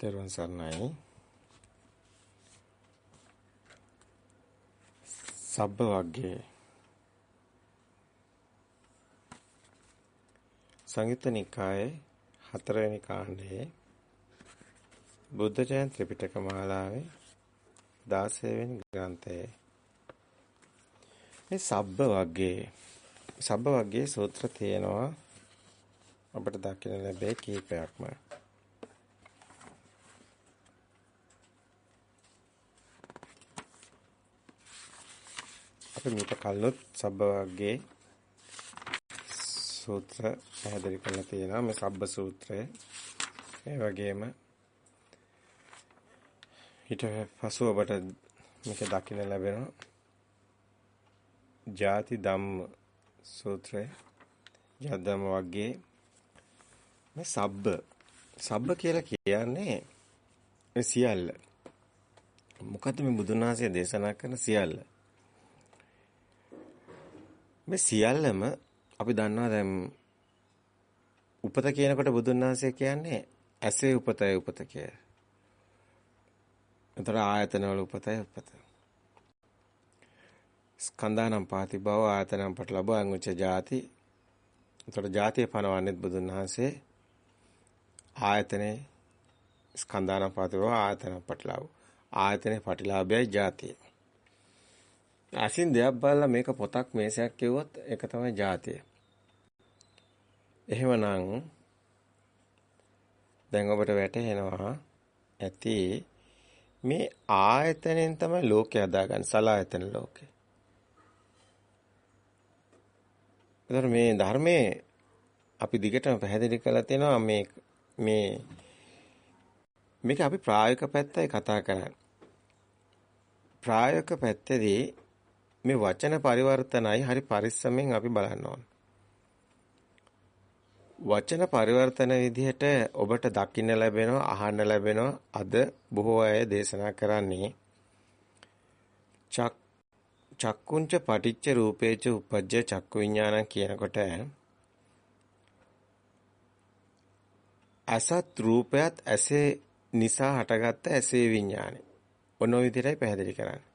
තෙරුවන් සරණයි. සබ්බ වග්ගේ සංයුත්ත නිකායේ හතරවෙනි කාණ්ඩයේ බුද්ධ ජයන්ති ත්‍රිපිටක මාලාවේ 16 වෙනි ග්‍රන්ථයේ මේ සබ්බ වග්ගේ සබ්බ වග්ගේ සූත්‍ර තියෙනවා අපිට දකින්න ලැබේ කීපයක්ම අපි මීට කලිනුත් සබ්බ වර්ගයේ සූත්‍ර පැහැදිලි කරලා තියෙනවා මේ සබ්බ සූත්‍රය. ඒ වගේම ඊට පසු ඔබට මේක දකින්න ලැබෙනවා. ಜಾති ධම්ම සූත්‍රය. යදම වර්ගයේ මේ සබ්බ සබ්බ කියලා කියන්නේ සියල්ල. මොකද්ද මේ බුදුන් වහන්සේ දේශනා කරන සියල්ල? මේ සියල්ලම අපි දන්නවා දැන් උපත කියනකොට බුදුන් වහන්සේ කියන්නේ ඇසේ උපතයි උපත කියලා. එතන ආයතනවල උපතයි උපත. ස්කන්ධානම් පාති භව ආයතනම් පට ලබං උච්ච ಜಾති. එතකොට ಜಾතිය පනවන්නේ බුදුන් වහන්සේ ආයතනේ ස්කන්ධානම් පාති භව ආයතනම් පට ලබ. ආයතනේ පටිලාභයයි ಜಾතියයි. අසින් දෙයක් බලලා මේක පොතක් මේසයක් කිව්වොත් ඒක තමයි ජාතිය. එහෙමනම් දැන් ඔබට වැටහෙනවා ඇති මේ ආයතනෙන් තමයි ලෝකය හදාගන්නේ සලායතන ලෝකේ. ඒතර මේ ධර්මයේ අපි දිගටම පැහැදිලි කරලා තියෙනවා මේ මේ මේක අපි ප්‍රායෝගික පැත්තයි කතා කරන්නේ. ප්‍රායෝගික පැත්තේදී මේ වචන පරිවර්තනයි හරි පරිස්සමෙන් අපි බලන්න ඕන. වචන පරිවර්තන විදිහට ඔබට දකින්න ලැබෙනවා අහන්න ලැබෙනවා අද බොහෝ අය දේශනා කරන්නේ චක් චක්කුංච පටිච්ච රූපේච උපජ්ජ චක්කු විඥාන කියනකොට අසත් රූපයත් ඇසේ නිසා හටගත්ත ඇසේ විඥානෙ. ඔන්න ඔය විදිහටයි පැහැදිලි කරන්නේ.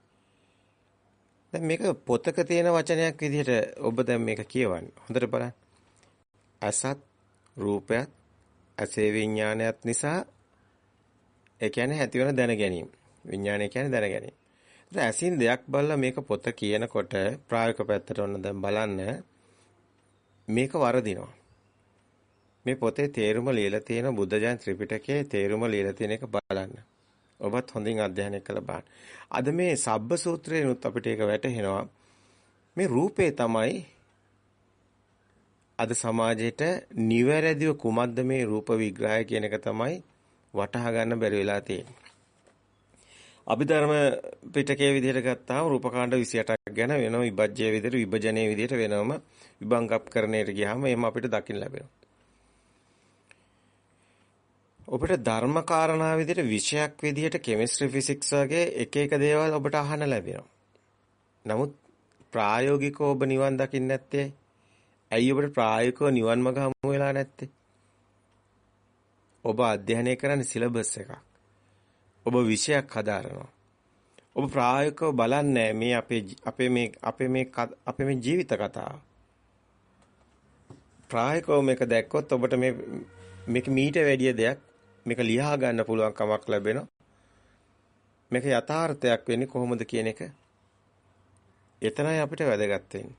දැන් මේක පොතක තියෙන වචනයක් විදිහට ඔබ දැන් මේක කියවන්නේ. හොඳට බලන්න. අසත් රූපයත් ඇසේ විඥානයත් නිසා ඒ කියන්නේ ඇති වෙන දැන ගැනීම. විඥානය කියන්නේ දැන ගැනීම. දැන් ඇසින් දෙයක් බලලා මේක පොත කියනකොට ප්‍රායෝගික පැත්තට ඔන්න දැන් බලන්න මේක වරදිනවා. මේ පොතේ තේරුම ලියලා තියෙන බුද්ධ ජයන් ත්‍රිපිටකයේ තේරුම ලියලා තියෙන එක බලන්න. ඔබත් හොඳින් අධ්‍යයනය කළ බලන්න. අද මේ සබ්බ සූත්‍රේනුත් අපිට ඒක වැටහෙනවා. මේ රූපේ තමයි අද සමාජයේට නිවැරදිව කුමක්ද මේ රූප විග්‍රහය කියන එක තමයි වටහා ගන්න බැරි වෙලා තියෙන්නේ. අභිධර්ම පිටකයේ විදිහට ගත්තාම රූපකාණ්ඩ 28ක් ගැන වෙනම විභජ්‍ය විදිහට විභජනයේ විදිහට වෙනම විභංගප්කරණයට ගියාම එහෙම අපිට දකින්න ලැබෙනවා. ඔබට ධර්ම කාරණා විදිහට විෂයක් විදිහට කෙමිස්ට්‍රි ෆිසික්ස් වගේ එක එක දේවල් ඔබට අහන්න ලැබෙනවා. නමුත් ප්‍රායෝගිකව ඔබ නිවන් දකින්න නැත්තේ ඇයි ඔබට ප්‍රායෝගිකව නිවන් මඟ හමු වෙලා නැත්තේ? ඔබ අධ්‍යයනය කරන්නේ සිලබස් එකක්. ඔබ විෂයක් හදාරනවා. ඔබ ප්‍රායෝගිකව බලන්නේ මේ අපේ අපේ මේ අපේ මේ අපේ මේ ජීවිත කතාව. ප්‍රායෝගිකව මේක දැක්කොත් ඔබට මේ මේක මීට වැඩිය දෙයක් මේක ලියා ගන්න පුළුවන් කමක් ලැබෙනවා. මේක යථාර්ථයක් වෙන්නේ කොහොමද කියන එක එතනයි අපිට වැදගත් වෙන්නේ.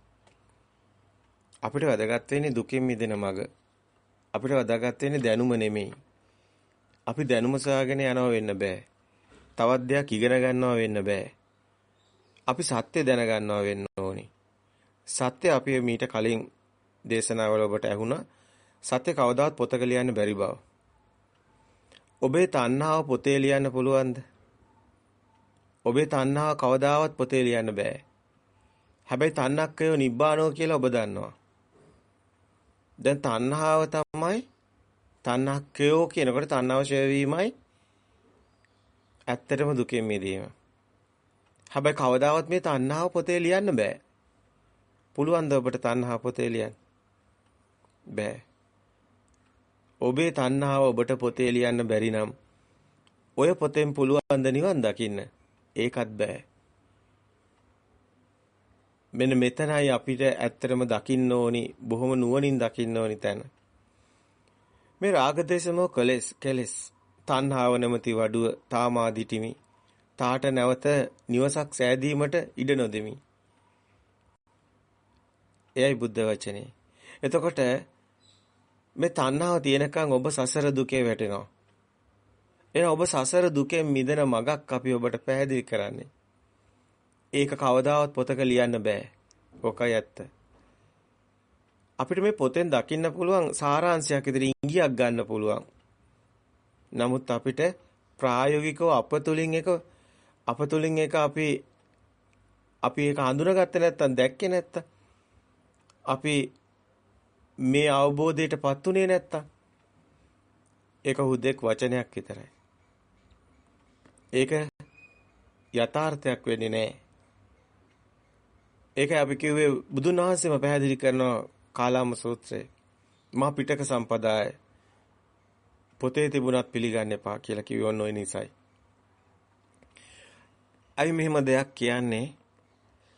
අපිට වැදගත් වෙන්නේ දුකින් මිදෙන මඟ. අපිට වැදගත් වෙන්නේ දැනුම නෙමෙයි. අපි දැනුම සොයාගෙන යනවා වෙන්න බෑ. තවත් දෙයක් ඉගෙන ගන්නවා වෙන්න බෑ. අපි සත්‍ය දැනගන්නවා වෙන්න ඕනි. සත්‍ය අපි මීට කලින් දේශනාවල ඔබට ඇහුණා. සත්‍ය කවදාවත් පොතක ලියන්න බැරි බව. ඔබේ තණ්හාව පොතේ ලියන්න පුළුවන්ද? ඔබේ තණ්හාව කවදාවත් පොතේ ලියන්න බෑ. හැබැයි තණ්හක්කය නිබ්බානෝ කියලා ඔබ දන්නවා. දැන් තණ්හාව තමයි තණ්හක්කයෝ කියනකොට තණ්හාව ඡය වීමයි ඇත්තටම දුකෙන් මිදීම. හැබැයි කවදාවත් මේ තණ්හාව පොතේ ලියන්න බෑ. පුළුවන් ද ඔබට තණ්හාව පොතේ ලියන්න? බෑ. ඔබේ තණ්හාව ඔබට පොතේ ලියන්න බැරි නම් ඔය පොතෙන් පුළුවන් ද නිවන් දකින්න? ඒකත් බෑ. මෙන්න මෙතනයි අපිට ඇත්තටම දකින්න ඕනි බොහොම නුවණින් දකින්න ඕනි තැන. මේ රාගදේශමෝ කලෙස් කෙලෙස් තණ්හාව නැමැති වඩුව තාමාදිටිමි. තාට නැවත නිවසක් සෑදීමට ඉඩ නොදෙමි. එයයි බුද්ධ වචනේ. එතකොට මේ තණ්හාව තියෙනකන් ඔබ සසර දුකේ වැටෙනවා. එහෙනම් ඔබ සසර දුකෙන් මිදෙන මගක් අපි ඔබට පැහැදිලි කරන්නේ. ඒක කවදාවත් පොතක ලියන්න බෑ. ඕකයි ඇත්ත. අපිට මේ පොතෙන් දකින්න පුළුවන් සාරාංශයක් ඉදිරි ඉඟියක් ගන්න පුළුවන්. නමුත් අපිට ප්‍රායෝගිකව අපතුලින් එක අපතුලින් එක අපි අපි ඒක හඳුනාගත්තේ නැත්තම් දැක්කේ නැත්තම් අපි මේ අවබෝධයටපත් උනේ නැත්තම් ඒක හුදෙක් වචනයක් විතරයි. ඒක යථාර්ථයක් වෙන්නේ නැහැ. ඒකයි අපි කිව්වේ බුදුන් වහන්සේම පැහැදිලි කරන කාලාම සූත්‍රයේ මා පිටක සම්පදාය පොතේ තිබුණත් පිළිගන්න එපා කියලා කිව්වොත් ඔය නිසයි. අයි මෙහෙම දෙයක් කියන්නේ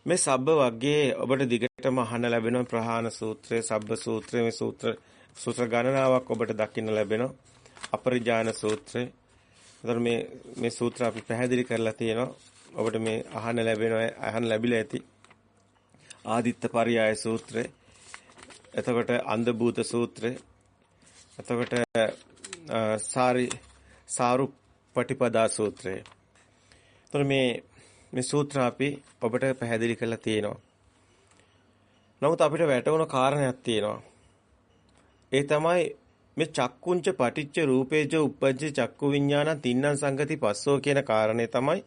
මේ සබ්බ වර්ගයේ ඔබට දිගටම අහන්න ලැබෙන ප්‍රහාණ සූත්‍රය, සබ්බ සූත්‍රය මේ සූත්‍ර සූත්‍ර ගණනාවක් ඔබට දකින්න ලැබෙනවා. අපරිජාන සූත්‍රය. ඒතර මේ මේ සූත්‍ර අපි පැහැදිලි කරලා තියෙනවා. ඔබට මේ අහන්න ලැබෙනවා අහන්න ලැබිලා ඇති. ආදිත්ත පරියාය සූත්‍රය. එතකොට අන්ධ භූත සූත්‍රය. එතකොට සාරි සාරුප්පටිපදා සූත්‍රය. එතකොට මේ මේ සූත්‍ර අපි ඔබට පැහැදිලි කරලා තියෙනවා. නමුත් අපිට වැටවුණ කාරණයක් තියෙනවා. ඒ තමයි මේ චක්කුංච පටිච්ච රූපේජ උපජ්ජ චක්කු විඥාන තින්නම් සංගති පස්සෝ කියන කාරණේ තමයි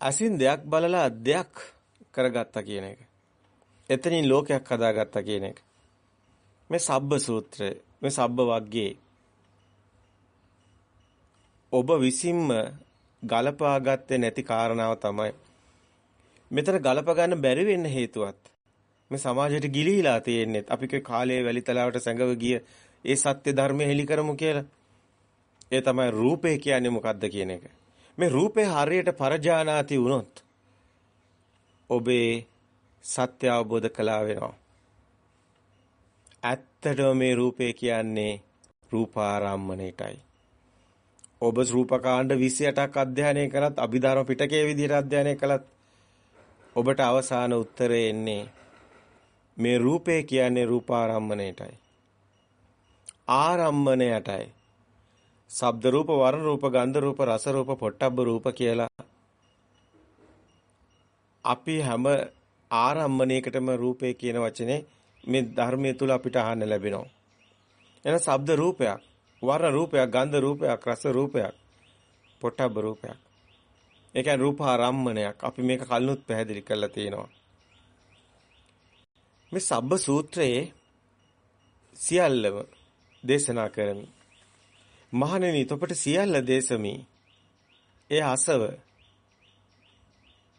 අසින් දෙයක් බලලා අධ්‍යක් කරගත්තා කියන එක. එතනින් ලෝකයක් හදාගත්තා කියන එක. මේ සබ්බ සූත්‍රය මේ සබ්බ වග්ගේ ඔබ විසින්ම ගලපාගත්තේ නැති කාරණාව තමයි. මෙතන ගලප ගන්න බැරි වෙන්න හේතුවත් මේ සමාජයට ගිලිහිලා තියෙන්නේ අපි කේ කාලයේ වැලිතලාවට සැඟව ගිය ඒ සත්‍ය ධර්මය හෙලි කරමු කියලා. ඒ තමයි රූපේ කියන්නේ මොකද්ද කියන එක. මේ රූපේ හරියට පරජානාති වුණොත් ඔබේ සත්‍ය අවබෝධ කළා වෙනවා. ඇත්තටම මේ රූපේ කියන්නේ රූපාරම්මණයටයි. ඔබ රූපකාණ්ඩ 28ක් අධ්‍යයනය කළත් අභිධර්ම පිටකයේ විදිහට අධ්‍යයනය කළත් ඔබට අවසාන උත්තරේ එන්නේ මේ රූපේ කියන්නේ රූපාරම්මණයටයි. ආරම්මණයටයි. ශබ්ද රූප, වර්ණ රූප, ගන්ධ රූප, රස රූප, පොට්ටබ්බ රූප කියලා අපි හැම ආරම්මණයකටම රූපේ කියන වචනේ මේ ධර්මයේ තුල අපිට අහන්න ලැබෙනවා. එන ශබ්ද රූපයක් වර්ණ රූපයක්, ගන්ධ රූපයක්, රස රූපයක්, පොට්ටබ්බ රූපයක්. ඒ කියන්නේ රූපාරම්මණයක්. අපි මේක කලිනුත් පැහැදිලි කරලා තියෙනවා. මේ සබ්බ සූත්‍රයේ සියල්ලම දේශනා කරමි. මහණෙනි, තොපට සියල්ල දේශමි. ඒ අසව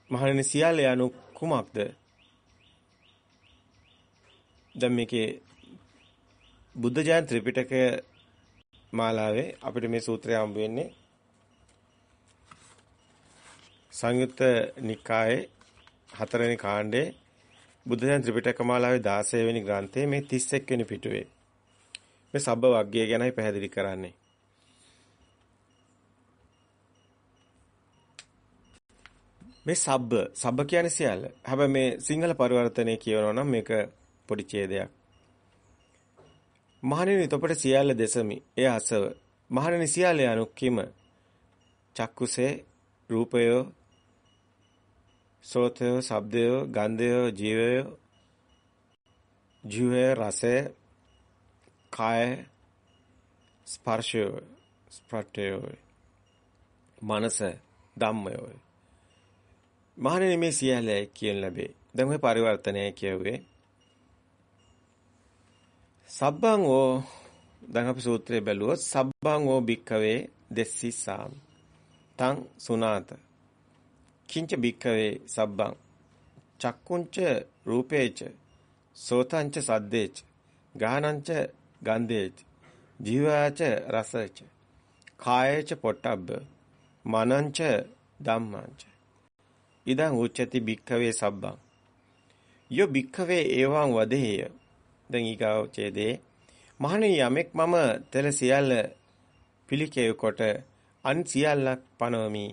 මහණෙනි සියල්ල යනු කුමක්ද? දැන් මේකේ බුද්ධ ජයන්ති ත්‍රිපිටකය මාලාවේ අපිට මේ සූත්‍රය හම්බ වෙන්නේ සංයුත්ත නිකායේ හතරවෙනි කාණ්ඩේ බුද්ධ ධර්ම ත්‍රිපිටක මාලාවේ 16 වෙනි ග්‍රන්ථයේ මේ 31 වෙනි පිටුවේ මේ සබ්බ වග්ගය ගැනයි පැහැදිලි කරන්නේ මේ සබ්බ සබ්බ කියන්නේ සියල්ල. හැබැයි මේ සිංහල පරිවර්තනයේ කියනවා නම් මේක පොඩි ඡේදයක්. මහණෙනි තොපට සියල්ල දෙසමි. එය අසව. මහණෙනි සියල්ල යනු කිම? චක්කුසේ රූපය සෝතය ශබ්දය ගන්ධය ජීවය ජීවය රසය කාය ස්පර්ශය ස්පර්ශය මනස ධම්මය මහණෙනි මේ සියල්ල කියන ලැබේ. දැන් ඔය පරිවර්තනය කියුවේ සබ්බං ඕ දැන් අපි සූත්‍රය බැලුවොත් සබ්බං ඕ භික්ඛවේ දෙස්සිසාම තං සුනාත. කිංච භික්ඛවේ සබ්බං? චක්කුංච රූපේච. සෝතංච සද්දේච. ගානංච ගන්ධේච. ජීවාච රසච. කායච පොට්ටබ්බ. මනංච ධම්මංච. ඉදං උච්චති භික්ඛවේ සබ්බං. යෝ භික්ඛවේ එවං වදේය. දැන් ඊගාව ඡේදේ මහණෙනි යමෙක් මම තෙල සියල්ල පිළිකෙව කොට අන් සියල්ලක් පනවමි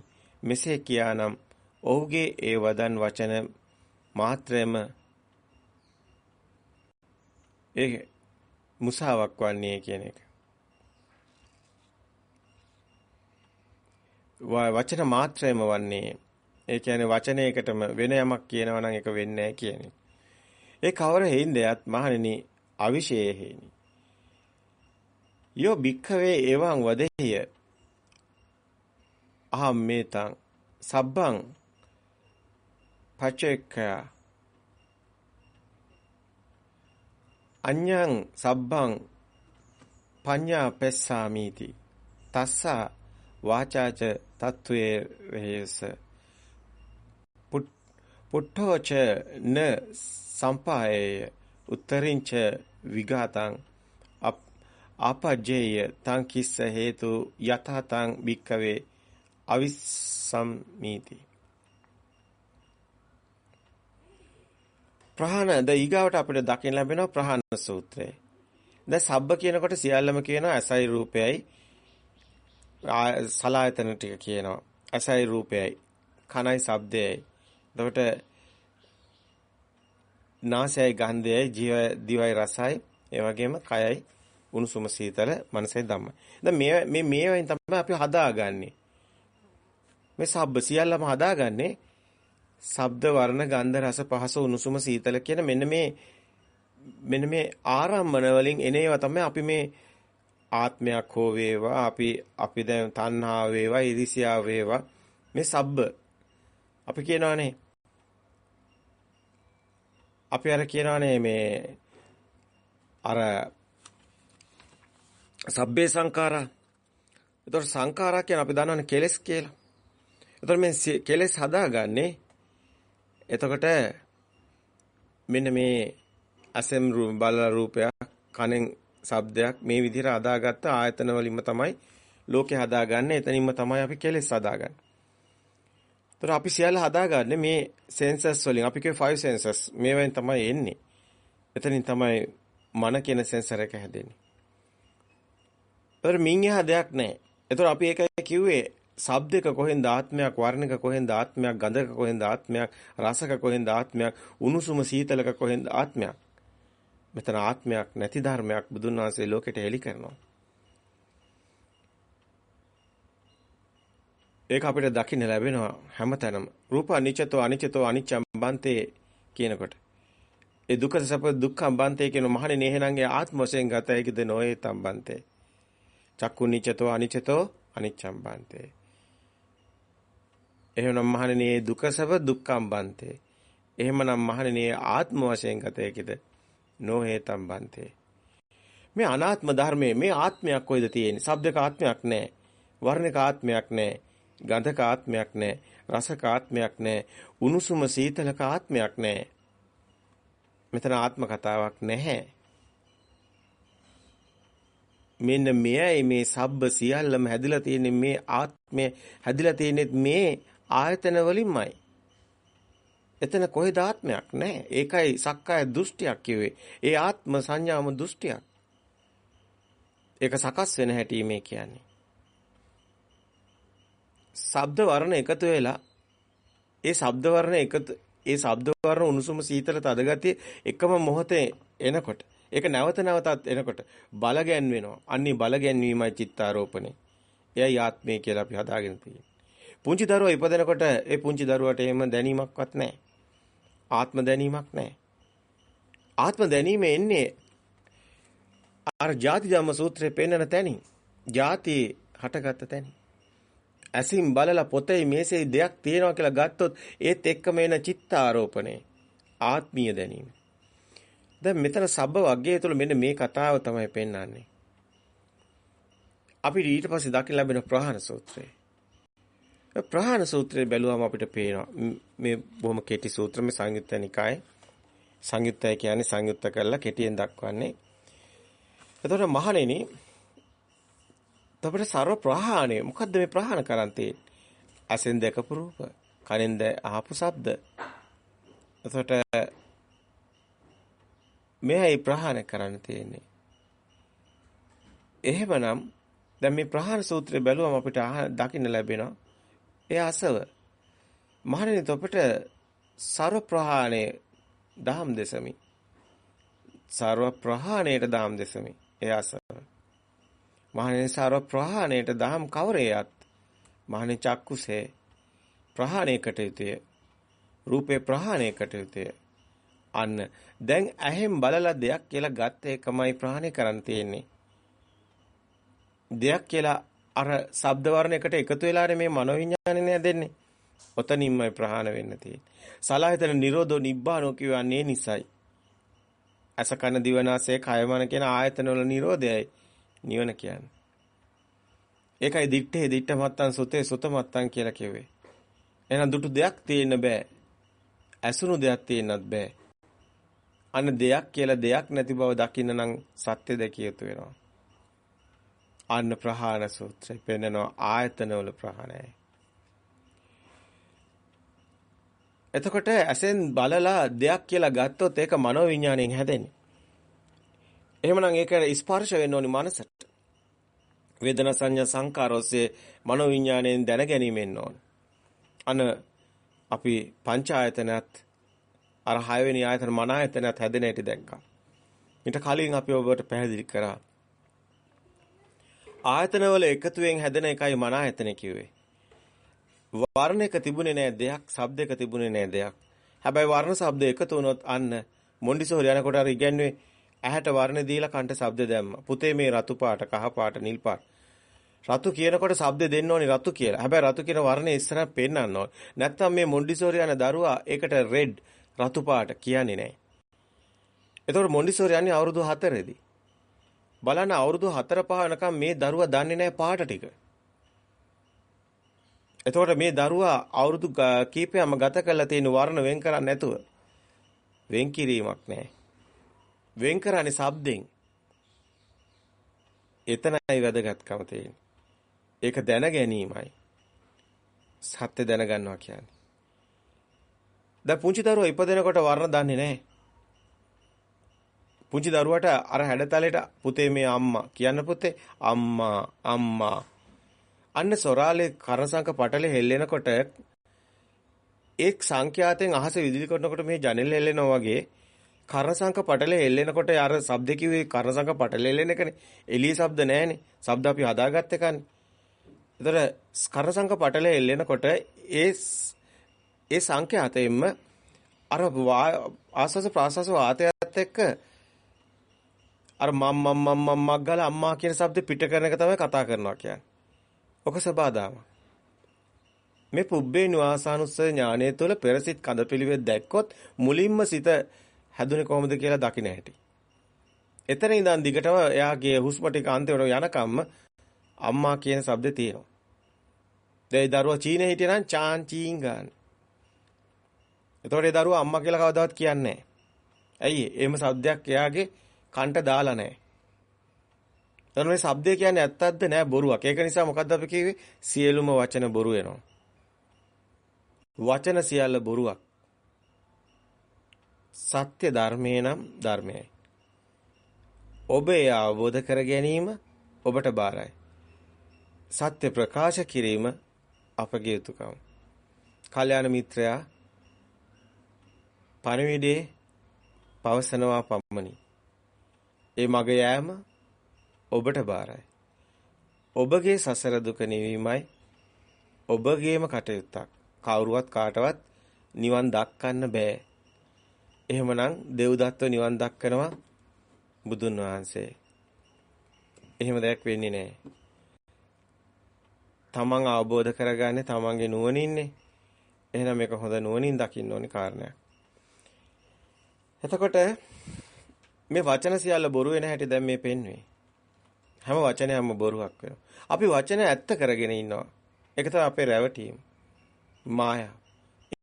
මෙසේ කියානම් ඔහුගේ ඒ වදන් වචන මාත්‍රයම ඒ මුසාවක් වන්නේ කියන එක. වචන මාත්‍රයම වන්නේ ඒ කියන්නේ වචනයකටම වෙන යමක් කියනවා නම් ඒක වෙන්නේ නැහැ කියන්නේ. ඒ කවර හේින්දයත් මහණෙනි අවිශේෂේනි. යෝ භික්ඛවේ එවං වදෙය අහම් මේතං සබ්බං පචේක්ඛය අඤ්ඤං සබ්බං පඤ්ඤා පෙස්සාමීති. තස්ස වාචාච තත්වේ වේස පුට්ඨෝච න සම්පායේය උත්තරින්ච විගාතං ආපජ්ජේය තං කිස්ස හේතු යතතං භික්කවේ අවිසම්මීති ප්‍රහාණ ද ඊගාවට අපිට දකින්න ලැබෙනවා ප්‍රහාණ සූත්‍රය. දැන් සබ්බ කියනකොට සියල්ලම කියනවා ඇසයි රූපයයි සලායතන ටික කියනවා. ඇසයි රූපයයි කනයි ශබ්දයයි. එතකොට නාසයයි ගන්ධයයි ජීව දිවයි රසයි ඒ වගේම කයයි උණුසුම සීතල මනසයි ධම්ම. දැන් මේ මේ මේවෙන් තමයි අපි හදාගන්නේ. මේ සබ්බ සියල්ලම හදාගන්නේ ශබ්ද වර්ණ ගන්ධ රස පහස උණුසුම සීතල කියන මෙන්න මේ මෙන්න මේ ආරම්මන වලින් එන ඒවා තමයි අපි මේ ආත්මයක් හෝ වේවා අපි අපි දැන් තණ්හා වේවා ඉරිසියා වේවා මේ සබ්බ අපි කියනවානේ අපි අර කියනවානේ මේ අර සබ්බේ සංඛාරා. ඒතර සංඛාරා කියන අපි දන්නවනේ කෙලස් කියලා. ඒතර මේ කෙලස් හදාගන්නේ එතකොට මෙන්න මේ අසෙම් බල රූපයක් කනෙන් ශබ්දයක් මේ විදිහට හදාගත්ත ආයතන වලින්ම තමයි ලෝකේ හදාගන්නේ. එතනින්ම තමයි අපි කෙලස් හදාගන්නේ. ඒතර අපි සියල්ල හදාගන්නේ මේ සෙන්සර්ස් වලින්. අපි කියේ 5 සෙන්සර්ස්. මේවෙන් තමයි එන්නේ. එතනින් තමයි මන කියන සෙන්සර් එක හැදෙන්නේ. ඒතර මින් එහා දෙයක් නැහැ. ඒතර අපි ඒකයි කිව්වේ ශබ්දයක කොහෙන්ද ආත්මයක් වර්ණයක කොහෙන්ද ආත්මයක් ගඳක කොහෙන්ද ආත්මයක් රසක කොහෙන්ද ආත්මයක් උණුසුම සීතලක කොහෙන්ද ආත්මයක් මෙතන ආත්මයක් නැති ධර්මයක් බුදුන් වහන්සේ ලෝකෙට හෙළි කරනවා ඒක අපිට දකින්න ලැබෙනවා හැමතැනම රූප අනිච්චතෝ අනිච්චතෝ අනිච්චම් බන්තේ කියනකොට ඒ දුක සැප දුක්ඛම් බන්තේ කියන මහණෙනි එහෙනම් ඒ ආත්ම වශයෙන් ගත හැකිද නොයේ තම් බන්තේ චක්කු නිච්චතෝ අනිච්චතෝ අනිච්චම් බන්තේ එහෙමනම් මහණෙනි දුක සැප දුක්ඛම් බන්තේ එහෙමනම් මහණෙනි ආත්ම වශයෙන් ගත හැකිද නොයේ තම් බන්තේ මේ අනාත්ම ධර්මයේ මේ ආත්මයක් කොයිද තියෙන්නේ? ශබ්දක ආත්මයක් නැහැ. වර්ණක ආත්මයක් නැහැ. ගන්ධක ආත්මයක් නැහැ. රසක ආත්මයක් නැහැ. උණුසුම සීතලක ආත්මයක් නැහැ. මෙතන ආත්ම කතාවක් නැහැ. මෙන්න මෙයයි මේ සබ්බ සියල්ලම හැදිලා තියෙන්නේ මේ ආත්මය හැදිලා තියෙන්නේ මේ ආයතන වලින්මයි. එතන කොහෙද ආත්මයක් නැහැ. ඒකයි සක්කාය දෘෂ්ටියක් කිව්වේ. ඒ ආත්ම සංඥාම දෘෂ්ටියක්. ඒක සකස් වෙන හැටි මේ කියන්නේ. ශබ්ද වර්ණ එකතු වෙලා ඒ ශබ්ද වර්ණ එකතු ඒ ශබ්ද වර්ණ උණුසුම සීතල තද ගතිය එකම මොහොතේ එනකොට ඒක නැවත නැවතත් එනකොට බල ගැන්වෙනවා. අන්නේ බල ගැන්වීමයි චිත්තාරෝපණය. එයයි ආත්මය කියලා අපි හදාගෙන තියෙන්නේ. පුංචි දරුවා ඉපදෙනකොට ඒ පුංචි දරුවාට එහෙම දැනීමක්වත් නැහැ. ආත්ම දැනීමක් නැහැ. ආත්ම දැනීම එන්නේ අර ಜಾති ධම්ම සූත්‍රයේ පෙන්වන තැනින්. ಜಾති හටගත්ත තැනින්. ඇසින් බලලා පොතේ මේසේ දෙයක් තියෙනවා කියලා ගත්තොත් ඒත් එක්කම එන චිත්තාරෝපණය ආත්මීය දැනීම. දැන් මෙතන සබ්බ වර්ගය තුළ මෙන්න මේ කතාව තමයි පෙන්වන්නේ. අපි ඊට පස්සේ දකින්න ලැබෙන ප්‍රහාණ සූත්‍රය. ප්‍රහාණ සූත්‍රය බැලුවම අපිට පේනවා මේ බොහොම කෙටි සූත්‍ර මේ සංයුත්ත නිකායේ සංයුත්තය කියන්නේ සංයුත්ත කරලා කෙටියෙන් දක්වන්නේ. එතකොට මහණෙනි අපිට ਸਰව ප්‍රහාණය. මොකද්ද මේ ප්‍රහාණ කරන් තියෙන්නේ ඇසෙන් දැකපු රූප කනෙන් අහපු ශබ්ද. එතකොට මෙයි ප්‍රහාණ කරන්න තියෙන්නේ. එහෙමනම් දැන් මේ ප්‍රහාණ සූත්‍රය බැලුවම අපිට දකින්න ලැබෙනවා. ඒ අසව. මහණෙනි අපිට ਸਰව ප්‍රහාණය දහම් දෙසමි. ਸਰව ප්‍රහාණයට දහම් දෙසමි. ඒ අසව. මහණෙනි ਸਰව ප්‍රහාණයට දහම් කවරේයත් මහණෙනි චක්කුසේ ප්‍රහාණයකට යුතුය. රූපේ ප්‍රහාණයකට යුතුය. අන්න දැන් ඇහෙන් බලලා දෙයක් කියලා ගත්ත එකමයි ප්‍රහාණය කරන්න තියෙන්නේ. දෙයක් කියලා අර ශබ්ද වර්ණයකට එකතු වෙලානේ මේ මනෝවිඤ්ඤාණය නෑ දෙන්නේ. ඔතනින්මයි ප්‍රහාණ වෙන්න තියෙන්නේ. සලායතන නිරෝධෝ නිබ්බානෝ කියවන්නේ නිසයි. අස කන දිවනාසය කය මන කියන ආයතන වල නිරෝධයයි නිවන කියන්නේ. ඒකයි දිත්තේ දිත්ත මත්තන් සුතේ සුත මත්තන් කියලා කිව්වේ. එහෙනම් දුටු දෙයක් තියෙන්න බෑ. ඇසුණු දෙයක් තියෙන්නත් බෑ. අන්න දෙයක් කියලා දෙයක් නැති බව දකින්න නම් සත්‍ය දැකිය යුතු වෙනවා. අන්න ප්‍රහාණ සූත්‍රය පෙන්නනවා ආයතනවල ප්‍රහාණයයි. එතකොට ඇසෙන් බලලා දෙයක් කියලා ගත්තොත් ඒක මනෝවිඤ්ඤාණයෙන් හැදෙන්නේ. එහෙමනම් ඒක ස්පර්ශ වෙන්න ඕනි මනසට. වේදනා සංඥා සංකාර ඔස්සේ මනෝවිඤ්ඤාණයෙන් දැන ගැනීමෙන්න ඕන. අන අපි පංච ආයතනත් අර හයවෙනි ආයතන මන ආයතනත් හැදෙන හැටි දැක්කා. ඊට කලින් අපි ඔබට පැහැදිලි කරා. ආයතනවල එකතුවෙන් හැදෙන එකයි මන ආයතන කිව්වේ. වර්ණයක තිබුණේ නෑ දෙයක්, ශබ්දයක තිබුණේ නෑ දෙයක්. හැබැයි වර්ණ ශබ්ද එකතු වුණොත් අන්න මොන්ඩිසෝරි යනකොට අර ඉගැන්වුවේ ඇහැට වර්ණ දීලා කන්ට ශබ්ද දැම්මා. පුතේ මේ රතු පාට, කහ පාට, නිල් පාට. රතු කියනකොට ශබ්ද දෙන්න ඕනි රතු කියලා. හැබැයි රතු කියන වර්ණය ඉස්සරහ පෙන්වන්න ඕනේ. නැත්තම් මේ මොන්ඩිසෝරි යන දරුවා ඒකට රෙඩ් රතු පාට කියන්නේ නැහැ. එතකොට මොන්ඩිසෝරි යන්නේ අවුරුදු 4ේදී. බලන්න අවුරුදු 4 5 වෙනකම් මේ දරුවා දන්නේ නැහැ පාට ටික. එතකොට මේ දරුවා අවුරුදු කීපයක්ම ගත කරලා තියෙන වර්ණ වෙන් කරන්නේ නැතුව වෙන් කිරීමක් නැහැ. වෙන් කරන්නේ ශබ්දෙන්. එතනයි වැදගත්කම තියෙන්නේ. ඒක දැන ගැනීමයි. සත්‍ය දැනගන්නවා කියන්නේ. දැන් පුංචි දරුවා ඉපදෙනකොට වර්ණ දන්නේ නැහැ. පුංචි දරුවට අර හැඩතලෙට පුතේ මේ අම්මා කියන්න පුතේ අම්මා අම්මා අන්න සොරාලේ කරසංක පටලේ හෙල්ලෙනකොට එක් සංඛ්‍යාතෙන් අහස විදුලි කරනකොට මේ ජනෙල් හෙල්ලෙනවා වගේ කරසංක පටලේ හෙල්ලෙනකොට අර ශබ්ද කිව්වේ කරසංක පටලේ හෙල්ලෙන එකනේ එළිය ශබ්ද නැහැනේ ශබ්ද අපි හදාගත්ත එකනේ ඒතර කරසංක පටලේ හෙල්ලෙනකොට ඒ ඒ සංඛ්‍යාතයෙන්ම අර ආස්වාස ප්‍රාස්වාස වාතයත් එක්ක අර මම් මම් මම් මම් මක් ගාලා අම්මා කියන શબ્ද පිට කරන එක තමයි කතා කරනවා කියන්නේ. ඔක සබාදාම. මේ පුබ්බේ නිවාසානුස්සය ඥානය තුළ පෙරසිට කඳපිලිවෙත් දැක්කොත් මුලින්ම සිත හැදුනේ කොහොමද කියලා දකින්න හැටි. එතන ඉඳන් දිගටම එයාගේ හුස්ම ටික අන්තිමට යනකම්ම අම්මා කියන શબ્දේ තියෙනවා. දැන් දරුවා චීනේ හිටියා නම් චාන් චීන් ගන්න. එතකොට ඒ දරුවා අම්මා කියලා කවදාවත් කියන්නේ නැහැ. ඇයි එහෙම શબ્දයක් එයාගේ කන්ට දාලා නැහැ. එතන මේ શબ્දේ කියන්නේ ඇත්තක්ද නැහැ බොරුවක්. ඒක නිසා මොකද්ද අපි කිව්වේ? සියලුම වචන බොරු වෙනවා. වචන සියල්ල බොරුවක්. සත්‍ය ධර්මේ නම් ධර්මයයි. ඔබ ඒ අවබෝධ කර ගැනීම ඔබට බාරයි. සත්‍ය ප්‍රකාශ කිරීම අපගේ යුතුයකම. කල්‍යාණ මිත්‍රයා පණිවිඩේ පවසනවා පමණි. ඒ මග යෑම ඔබට බාරයි. ඔබගේ සසර දුක නිවීමයි ඔබගේම කටයුත්තක්. කවුරුවත් කාටවත් නිවන් දක්කන්න බෑ. එහෙමනම් දෙව්දත්ව නිවන් දක්කනවා බුදුන් වහන්සේ. එහෙම දෙයක් වෙන්නේ නැහැ. තමන් අවබෝධ කරගන්නේ තමන්ගේ නුවණින්නේ. එහෙනම් මේක හොඳ නුවණින් දකින්න ඕනි කාරණයක්. එතකොට මේ වචන සියල්ල බොරු වෙන හැටි දැන් මේ පෙන්වේ. හැම වචනයක්ම බොරුවක් වෙනවා. අපි වචන ඇත්ත කරගෙන ඉන්නවා. ඒක තමයි අපේ රැවටීම. මායා.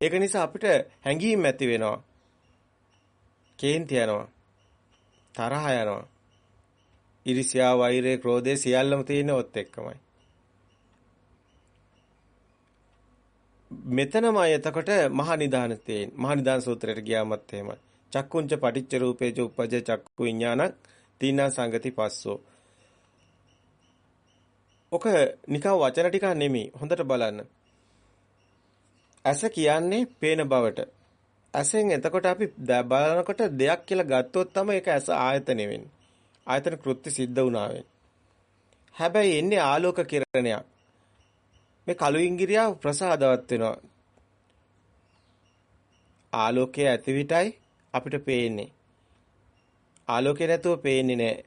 ඒක නිසා අපිට හැඟීම් ඇති වෙනවා. කේන්ති යනවා. තරහ යනවා. ඉරිසියා, වෛරය, ක්‍රෝධය සියල්ලම තියෙන ඔත් එක්කමයි. මෙතනමයි එතකොට මහා නිදාන තියෙන්නේ. මහා නිදාන සූත්‍රයට ගියාමත් එහෙමයි. චක්කුංච පටිච්ච රූපේජ උපජ්ජ චක්කු විඥානං තීනා සංගති පස්සෝ. ඔක නිකන් වචන ටිකක් නෙමෙයි. හොඳට බලන්න. ඇස කියන්නේ පේන බවට. ඇසෙන් එතකොට අපි බලනකොට දෙයක් කියලා ගත්තොත් තමයි ඒක ඇස ආයතනෙ වෙන්නේ. ආයතන කෘත්‍ය සිද්ධ වුණා වෙන්නේ. හැබැයි එන්නේ ආලෝක කිරණයක්. මේ කළු ඉංගිරියා ප්‍රසාදවත් වෙනවා. ආලෝකයේ ඇති විටයි අපිට පේන්නේ. ආලෝකේ නැතුව පේන්නේ නැහැ.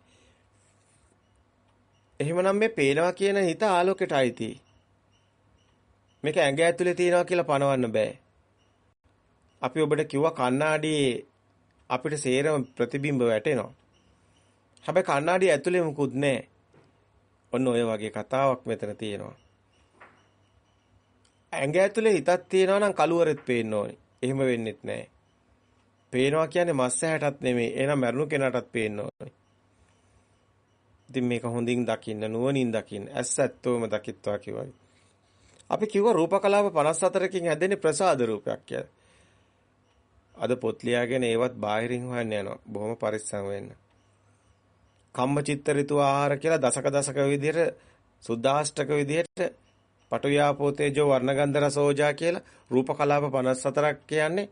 එහෙමනම් මේ පේනවා කියන හිත ආලෝකයට අයිති. මේක ඇඟ ඇතුලේ තියනවා කියලා පනවන්න බෑ. අපි ඔබට කිව්වා කණ්ණාඩියේ අපිට සේරම ප්‍රතිබිම්බ වැටෙනවා. හැබැයි කණ්ණාඩිය ඇතුලේ මුකුත් නැහැ. ඔන්න ඔය වගේ කතාවක් මෙතන තියෙනවා. ඇඟ ඇතුලේ හිතක් තියෙනවා නම් කළුවරෙත් පේන්න ඕනේ. එහෙම වෙන්නෙත් නැහැ. පේනවා කියන්නේ මස් ඇහැටත් නෙමෙයි. එහෙනම් මරුණු කෙනාටත් පේන්න ඕනේ. ඉතින් මේක හොඳින් දකින්න නුවණින් දකින්න. ඇස් ඇත්තෝම දකිත්වා කිව්වා. අපි කිව්වා රූප කලාප 54කින් හැදෙන්නේ ප්‍රසාද රූපයක් කියලා. අද පොත් ලියාගෙන ඒවත් බාහිරින් හොයන්න යනවා. බොහොම පරිස්සම් වෙන්න. කම්ම චිත්ත ඍතු ආහාර කියලා දසක දසක විදිහට සුද්ධාෂ්ටක විදිහට පටුයාපෝ තේජෝ වර්ණගන්ධ රසෝජා කියලා රූප කලාප 54ක් කියන්නේ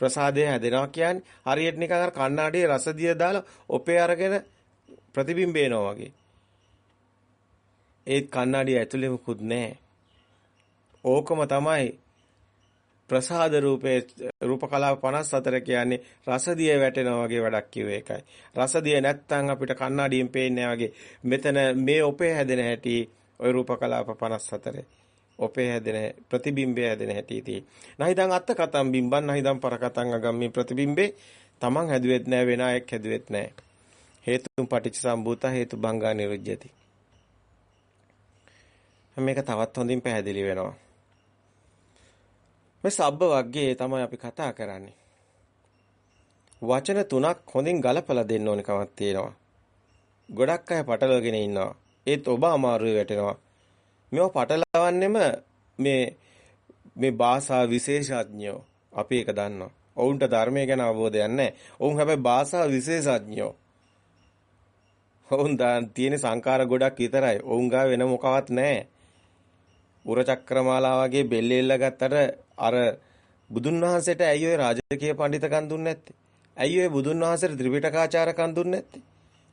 ප්‍රසාදය හැදෙනවා කියන්නේ හරියට නිකන් අර කණ්ණාඩියේ රසදිය දාලා ඔපේ අරගෙන ප්‍රතිබිම්බේනවා වගේ. ඒත් කණ්ණාඩිය ඇතුලේ මුකුත් නැහැ. ඕකම තමයි ප්‍රසාද රූපේ රූප කලාව 54 කියන්නේ රසදිය වැටෙනවා වගේ වැඩක් කිව්ව එකයි. රසදිය නැත්තම් අපිට කණ්ණාඩියෙන් පේන්නේ වගේ මෙතන මේ ඔපේ හැදෙන හැටි ওই රූප කලාප 54. ඔපේ හැදෙන ප්‍රතිබිම්බය හැදෙන හැටි තියෙයි. නහිදන් අත්ත කතම් බිම්බන් නහිදන් පර කතම් අගම්මි ප්‍රතිබිම්බේ තමන් හැදුවෙත් නැහැ වෙන අයෙක් හැදුවෙත් නැහැ. හේතුන් පටිච්ච සම්භූත හේතු බංගා නිරුජ්‍යති. මේක තවත් හොඳින් පැහැදිලි වෙනවා. මේ සබ්බ වර්ගයේ තමයි අපි කතා කරන්නේ. වචන තුනක් හොඳින් ගලපලා දෙන්න ඕන කමක් තියෙනවා. ගොඩක් අය පටලවගෙන ඉන්නවා. ඒත් ඔබ අමාරුවේ වැටෙනවා. මේව පටලවන්නෙම මේ මේ භාෂා විශේෂඥයෝ අපි ඒක දන්නවා. ඔවුන්ට ධර්මය ගැන අවබෝධයක් නැහැ. ඔවුන් හැබැයි භාෂා විශේෂඥයෝ. ඔවුන් දාන් තියෙන සංකාර ගොඩක් විතරයි. ඔවුන් ගා වෙන මොකවත් නැහැ. උර චක්‍රමාලා වගේ බෙල්ලෙල්ල ගත්තට අර බුදුන් වහන්සේට ඇයි ඔය රාජකීය පඬිතකම් දුන්නේ නැත්තේ? ඇයි ඔය බුදුන් වහන්සේට ත්‍රිපිටකාචාරකම් දුන්නේ නැත්තේ?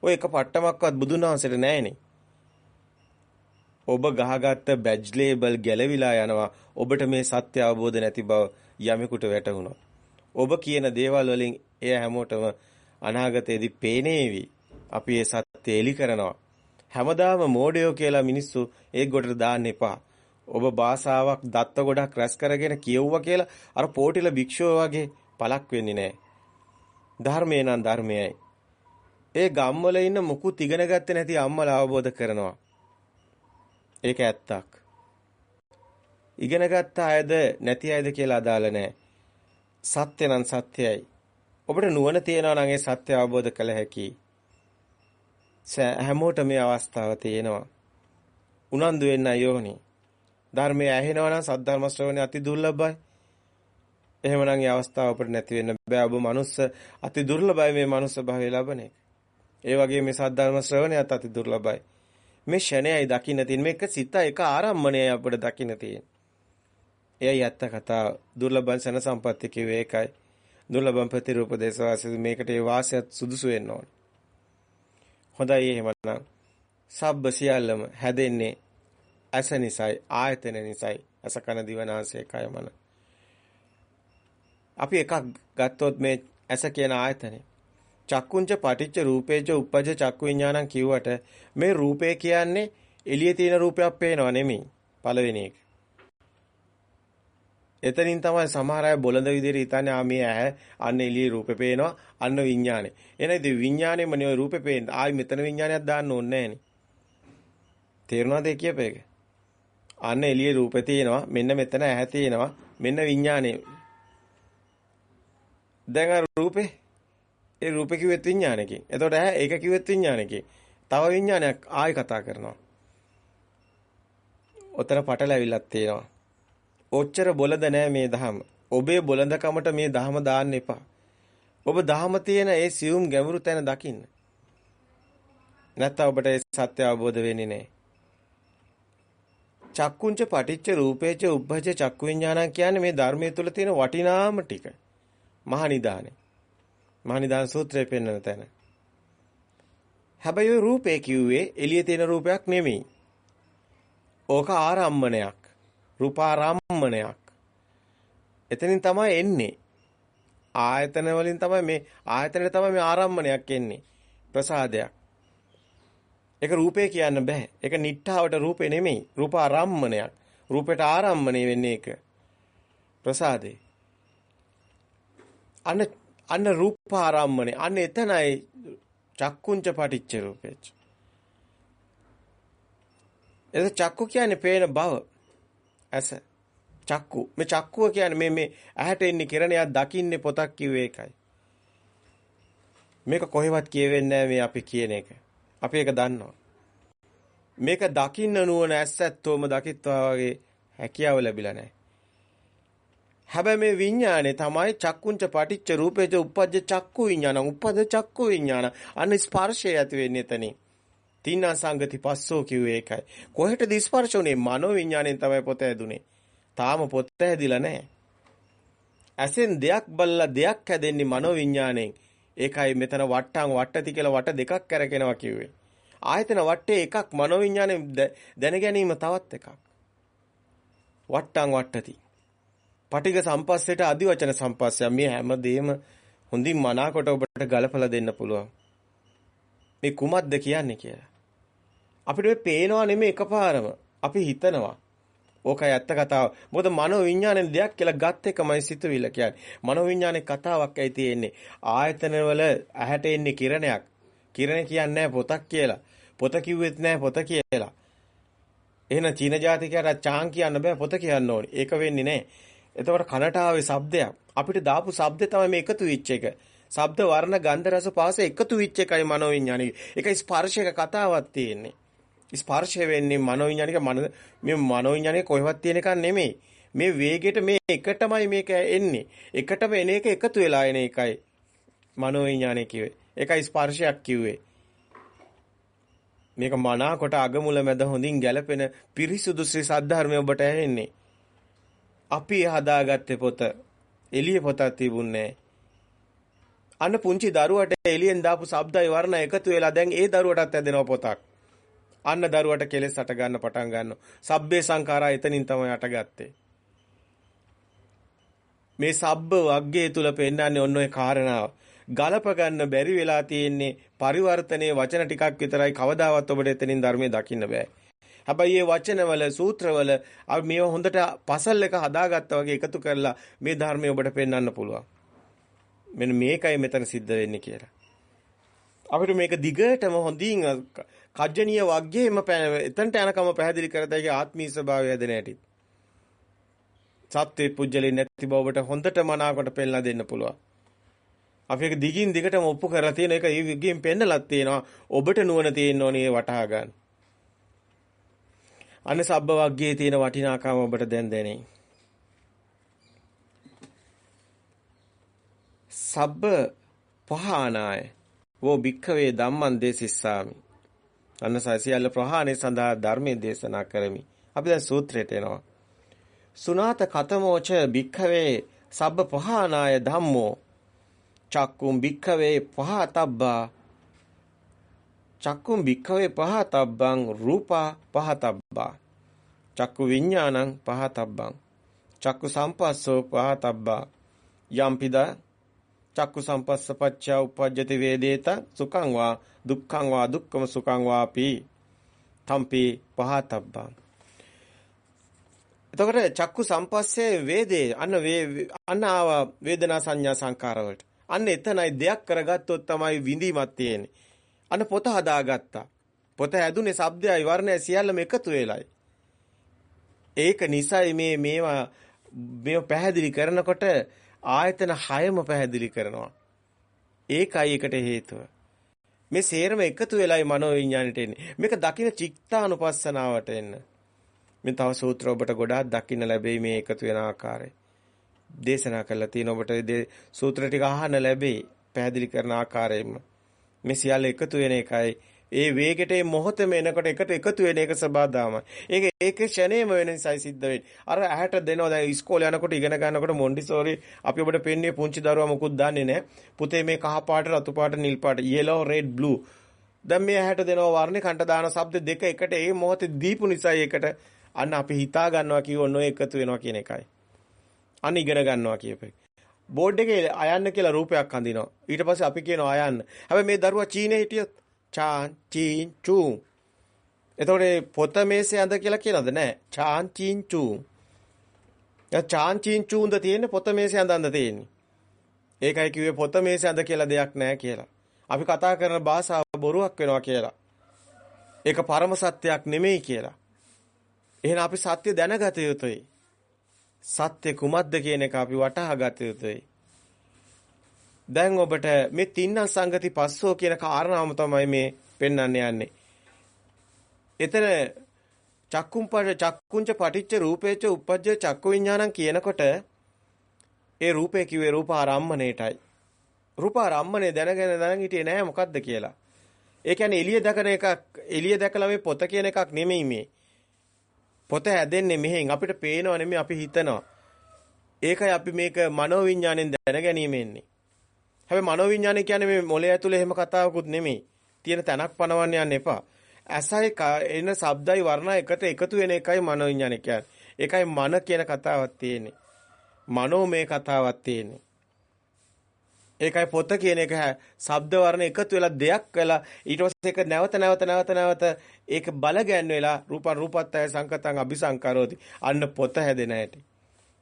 ඔය එක පට්ටමක්වත් බුදුන් වහන්සේට නැහැනේ. ඔබ ගහගත්ත බැජ් ලේබල් ගැලවිලා යනවා. ඔබට මේ සත්‍ය අවබෝධ නැති බව යමෙකුට වැටහුණොත්. ඔබ කියන දේවල් වලින් එය හැමෝටම අනාගතයේදී පේනේවි. අපි ඒ සත්‍ය එලි කරනවා. හැමදාම මෝඩයෝ කියලා මිනිස්සු ඒ ගොඩට දාන්න එපා. ඔබ භාෂාවක් දත්ත ගොඩක් රැස් කරගෙන කියවුවා කියලා අර පෝටිල භික්ෂුව වගේ පළක් වෙන්නේ නැහැ. ධර්මය නම් ධර්මයයි. ඒ ගම්වල ඉන්න මුකුත් ඉගෙන ගත්තේ නැති අම්මලා අවබෝධ කරනවා. ඒක ඇත්තක්. ඉගෙන ගත්ත අයද නැති අයද කියලා අදාළ නැහැ. සත්‍ය නම් සත්‍යයි. ඔබට නුවණ තියෙනවා නම් ඒ සත්‍ය අවබෝධ කළ හැකියි. හැමෝටම මේ අවස්ථාව තියෙනවා. උනන්දු වෙන්න යෝනි. ධර්මය ඇහෙනවා නම් සද්ධර්ම ශ්‍රවණය අති දුර්ලභයි. එහෙමනම් මේ අවස්ථාව අපිට නැති වෙන්න බෑ. ඔබ මනුස්ස අති දුර්ලභයි මේ මනුස්ස භාවය ලබන එක. ඒ වගේ මේ සද්ධර්ම ශ්‍රවණයත් අති දුර්ලභයි. මේ ෂණයයි දකින්න තියෙන මේක සිත එක ආරම්මණයයි අපිට දකින්න තියෙන. එයයි ඇත්ත කතා දුර්ලභං සන සම්පත්‍ය කිව්වේ ඒකයි. දුර්ලභම් ප්‍රතිරූප දේශවාසී මේකට ඒ වාසයත් සුදුසු වෙන්න ඕනේ. හොඳයි එහෙමනම් සබ්බ සියල්ලම හැදෙන්නේ ඇස නිසයි ආයතන නිසයි ඇස කන දිව නාසය කය මන අපි එකක් ගත්තොත් මේ ඇස කියන ආයතනේ චක්කුංච පටිච්ච රූපේච උපජ චක්කු විඥානං කිව්වට මේ රූපේ කියන්නේ එළියේ තියෙන රූපයක් පේනව නෙමෙයි පළවෙනි එක. එතනින් තමයි සමහර අය බොළඳ විදිහට හිතන්නේ ආ මේ ඇහැ අන්න එළියේ රූපේ පේනවා අන්න විඥානේ. එහෙනම් ඉතින් විඥානේම නේ රූපේ පේන්නේ. ආයි මෙතන විඥානයක් දාන්න ඕනේ නැහනේ. තේරුණාද ඒ කියපේක? අන්න එළියේ රූපේ තියෙනවා මෙන්න මෙතන ඇහැ තියෙනවා මෙන්න විඥානේ. දැන් අර රූපේ ඒ රූපේ කිව්වෙත් විඥානකින්. එතකොට ඇහැ ඒක කිව්වෙත් විඥානකින්. තව විඥානයක් ආයි කතා කරනවා. ඔතන පටලැවිල්ලක් තියෙනවා. ඔච්චර බොළඳ නෑ මේ දහම. ඔබේ බොළඳකමට මේ දහම දාන්න එපා. ඔබ දහම තියෙන ඒ සියුම් ගැඹුරු තැන දකින්න. නැත්නම් ඔබට ඒ සත්‍ය අවබෝධ වෙන්නේ නෑ. චක්කුංච පටිච්ච රූපේච උබ්බජ චක්කු විඥානං කියන්නේ මේ ධර්මයේ තුල තියෙන වටිනාම ටික. මහනිදානේ. මහනිදාන සූත්‍රයේ පෙන්වන තැන. හැබැයි රූපේ කිව්වේ එළියේ තියෙන රූපයක් නෙමෙයි. ඕක ආරම්මණයක්. රූපාරම්මණයක්. එතනින් තමයි එන්නේ. ආයතන වලින් තමයි මේ ආයතනෙ තමයි මේ ආරම්මණයක් එන්නේ. ප්‍රසාදයක්. ඒක රූපේ කියන්න බෑ. ඒක නිට්ඨාවට රූපේ නෙමෙයි. රූපාරම්මණයක්. රූපයට ආරම්මණය වෙන්නේ ඒක. ප්‍රසාදේ. අන්න අන්න රූපාරම්මණය. අන්න එතනයි චක්කුංච පටිච්ච රූපේච. එද චක්කු කියන්නේ පේන බව. ඇස. චක්කු. මේ චක්කුව කියන්නේ මේ මේ ඇහැට එන්නේ කිරණයක් දකින්නේ පොතක් කිව්වේ ඒකයි. මේක කොහෙවත් කියවෙන්නේ නැහැ මේ අපි කියන එක. අපි ඒක දන්නවා. මේක දකින්න නුවණ ඇස්සැත්තෝම දකිත්වා වගේ හැකියාව ලැබිලා නැහැ. හැබැයි මේ විඥානේ තමයි චක්කුංච පටිච්ච රූපේච උප්පජ්ජ චක්කු විඥාන උප්පද චක්කු විඥාන අන්න ස්පර්ශය ඇති වෙන්නේ එතනින්. තින්නා සංගති පස්සෝ කිව්වේ ඒකයි. කොහෙටද ස්පර්ශ උනේ? මනෝ විඥාණයෙන් තමයි පොත ඇදුනේ. තාම පොත ඇදිලා නැහැ. ඇසෙන් දෙයක් බල්ලා දෙයක් හැදෙන්නේ මනෝ විඥාණයෙන්. ඒකයි මෙතන වට්ටම් වට්ටති කියලා වට දෙකක් කරගෙනවා කිව්වේ. ආයතන වටේ එකක් මනෝවිඤ්ඤාණය දැන ගැනීම තවත් එකක්. වට්ටම් වට්ටති. පටිඝ සම්පස්සේට අදිවචන සම්පස්සය මේ හැමදේම හොඳින් මනාකොට ඔබට ගලපලා දෙන්න පුළුවන්. මේ කුමක්ද කියන්නේ කියලා. අපිට මේ පේනවා නෙමෙයි එකපාරම. අපි හිතනවා. ඕකයි ඇත්ත කතාව. මොකද මනෝ විඥානේ දෙයක් කියලා ගත් එකමයි සිතුවිල්ල කියන්නේ. මනෝ විඥානේ කතාවක් ඇයි තියෙන්නේ. ආයතන වල ඇහැට එන්නේ කිරණයක්. කිරණ කියන්නේ පොතක් කියලා. පොත කිව්වෙත් නෑ පොත කියලා. එහෙනම් චීන ජාතිකයට චාන් කියන්න බෑ පොත කියන්න ඕනි. ඒක වෙන්නේ නෑ. එතකොට කනට ආවේ ශබ්දයක්. අපිට දාපු ශබ්දේ තමයි මේ එකතු වෙච්ච එක. ශබ්ද වර්ණ ගන්ධ රස පාස එකතු වෙච්ච එකයි මනෝවිඤ්ඤාණය. ඒකයි ස්පර්ශයක කතාවක් තියෙන්නේ. ස්පර්ශය වෙන්නේ මනෝවිඤ්ඤාණික මන මේ මනෝවිඤ්ඤාණය කොහෙවත් තියෙන එකක් නෙමෙයි. මේ වේගයට මේ එකටමයි මේක එන්නේ. එකටම එන එක එකතු වෙලා එන එකයි මනෝවිඤ්ඤාණය කිව්වේ. ඒකයි ස්පර්ශයක් කිව්වේ. මේක මනාකොට අගමුල මැද හොඳින් ගැලපෙන පිරිසුදු ශ්‍රී සද්ධර්මය ඔබට ඇහෙන්නේ. අපි හදාගත්තේ පොත. එළිය පොතක් තිබුණේ අන්න පුංචි දරුවට එළියෙන් දාපු ශබ්දයි වර්ණ එකතු වෙලා දැන් ඒ දරුවටත් ඇදෙනව පොතක්. අන්න දරුවට කෙලෙස් අට ගන්න පටන් ගන්නවා. සබ්බේ සංඛාරා එතනින් තමයි අටගත්තේ. මේ සබ්බ වග්ගයේ තුල පෙන්වන්නේ ඔන්න ඔය කාරණාව. ගලප ගන්න බැරි වෙලා තියෙන්නේ පරිවර්තනයේ වචන ටිකක් විතරයි කවදාවත් ඔබට එතනින් ධර්මයේ දකින්න බෑ. හැබැයි මේ වචනවල සූත්‍රවල මේව හොඳට පසල් එක හදාගත්තා වගේ එකතු කරලා මේ ධර්මය ඔබට පෙන්වන්න පුළුවන්. මෙන්න මේකයි මෙතන සිද්ධ වෙන්නේ කියලා. අපිට මේක දිගටම හොඳින් කජ්ජනීය වග්ගයේම එතනට යනකම පැහැදිලි කර දෙයි ආත්මීය ස්වභාවය හැදෙන හැටි. සත්වේ පුජ්‍යලේ නැති බව ඔබට හොඳට මනාවකට පෙන්ලා දෙන්න පුළුවන්. අපි ඒක දිගින් දිගටම ඔප්පු කරලා තියෙන එක ඒ විග්ගෙන් පෙන්නලක් තියෙනවා. ඔබට නුවණ තියෙන්න ඕනේ වටහා ගන්න. අන්න සබ්බ වග්ගයේ තියෙන වටිනාකම ඔබට දැන් දැනේ. සබ්බ පහානාය වෝ භික්ඛවේ ධම්මං දේසිස්සාමි. අන්න සසියල්ල ප්‍රහාණය සඳහා ධර්මයේ දේශනා කරමි. අපි දැන් සූත්‍රයට එනවා. සුනාත කතමෝච භික්ඛවේ සබ්බ පහානාය ධම්මෝ චක්කුම් භික්ඛවේ පහතබ්බා චක්කුම් භික්ඛවේ පහතබ්බං රූපා පහතබ්බා චක්කු විඥානං පහතබ්බං චක්කු සම්පස්සෝ පහතබ්බා යම්පිද චක්කු සම්පස්සපච්චා උපජ්ජති වේදේත සුඛං වා දුක්ඛං වා දුක්ඛම සුඛං වාපි තම්පි පහතබ්බං එතකොට චක්කු සම්පස්සේ වේදේ අන්න වේ අන්න ආව වේදනා සංඥා සංකාර වලට අන්න එතනයි දෙයක් කරගත්තොත් තමයි විඳීමක් තියෙන්නේ. අන්න පොත හදාගත්තා. පොත හැදුනේ ශබ්දයයි වර්ණයයි සියල්ලම එකතු වෙලයි. ඒක නිසයි මේ මේවා මේව පැහැදිලි කරනකොට ආයතන 6ම පැහැදිලි කරනවා. ඒකයි එකට හේතුව. මේ සේරම එකතු වෙලයි මනෝ විඥාණයට එන්නේ. මේක දකින්න චිත්තානුපස්සනාවට එන්න. මේ තව සූත්‍ර ඔබට ගොඩාක් දකින්න ලැබෙයි මේ එකතු වෙන ආකාරය. දේශනා කරලා තියෙන ඔබට සූත්‍ර ටික අහන්න ලැබෙයි. පැහැදිලි කරන ආකාරයෙන්ම. මේ සියල්ල එකතු වෙන එකයි ඒ වේගෙට මේ මොහොතේම එනකොට එකට එකතු වෙන එක සබාදාමයි. ඒක ඒක ෂණේම වෙන නිසායි සිද්ධ වෙන්නේ. අර ඇහැට දෙනවා දැන් ඉස්කෝලේ යනකොට ඉගෙන ගන්නකොට මොන්ඩිසෝරි අපි ඔබට පෙන්නේ පුංචි දරුවා මොකුත් දන්නේ නැහැ. පුතේ මේ කහ පාට රතු පාට නිල් පාට yellow red blue. දැන් මේ ඇහැට දෙනවා වර්ණේ කන්ට දාන શબ્ද දෙක එකට ඒ මොහොතේ දීපු නිසායි ඒකට අන්න අපි හිතා ගන්නවා කියව නොය එකතු වෙනවා කියන එකයි. අන්න ඉගෙන ගන්නවා කියපේ. බෝඩ් එකේ අයන්න කියලා රූපයක් අඳිනවා. ඊට පස්සේ අපි කියනවා අයන්න. හැබැයි මේ දරුවා චීනේ හිටියොත් චාන් චීන් චූ. එතකොට පොත මේසේ අඳ කියලා කියනද නැහැ. චාන් චීන් චූ. යා චාන් චීන් චූන්ද තියෙන්නේ පොත මේසේ අඳන්ද තියෙන්නේ. ඒකයි කිව්වේ පොත මේසේ අඳ කියලා දෙයක් නැහැ කියලා. අපි කතා කරන භාෂාව බොරුවක් වෙනවා කියලා. ඒක පරම සත්‍යයක් නෙමෙයි කියලා. එහෙනම් අපි සත්‍ය දැනගත යුතුයි. සත්‍ය කුමක්ද කියන එක අපි වටහා ගත යුතුයි. දැන් ඔබට මේ තින්න සංගති පස්සෝ කියන කාරණාවම තමයි මේ පෙන්වන්න යන්නේ. එතන චක්කුම් පඩ චක්කුංච පටිච්ච රූපේච උපජ්ජ චක්කු විඥානං කියනකොට ඒ රූපේ කිව්වේ රූපාරම්මණයටයි. රූපාරම්මණය දැනගෙන දැනන් හිටියේ නෑ මොකද්ද කියලා. ඒ කියන්නේ එළිය දකන එකක් එළිය දැකලා මේ පොත කියන එකක් නෙමෙයි මේ. පොත හැදෙන්නේ මෙහෙන් අපිට පේනව නෙමෙයි අපි හිතනවා. ඒකයි අපි මේක මනෝවිඤ්ඤාණයෙන් දැන ගැනීම එන්නේ. හැබැයි මනෝවිඤ්ඤාණය කියන්නේ මේ මොළය ඇතුලේ එහෙම කතාවකුත් නෙමෙයි. තියෙන තැනක් පනවන්න යන්න එපා. ඇසයි එන ශබ්දයි වර්ණ එකට එකතු වෙන එකයි මනෝවිඤ්ඤාණය කියන්නේ. ඒකයි මන කියන කතාවක් තියෙන්නේ. මනෝමය කතාවක් තියෙන්නේ. ඒකයි පොත කියන එක ශබ්ද වර්ණ එකතු වෙලා දෙයක් වෙලා ඊට පස්සේ ඒක නැවත නැවත නැවත නැවත ඒක බල ගැන් වෙලා රූප රූපත්තය සංකතං අபிසංකරෝති අන්න පොත හැදෙන හැටි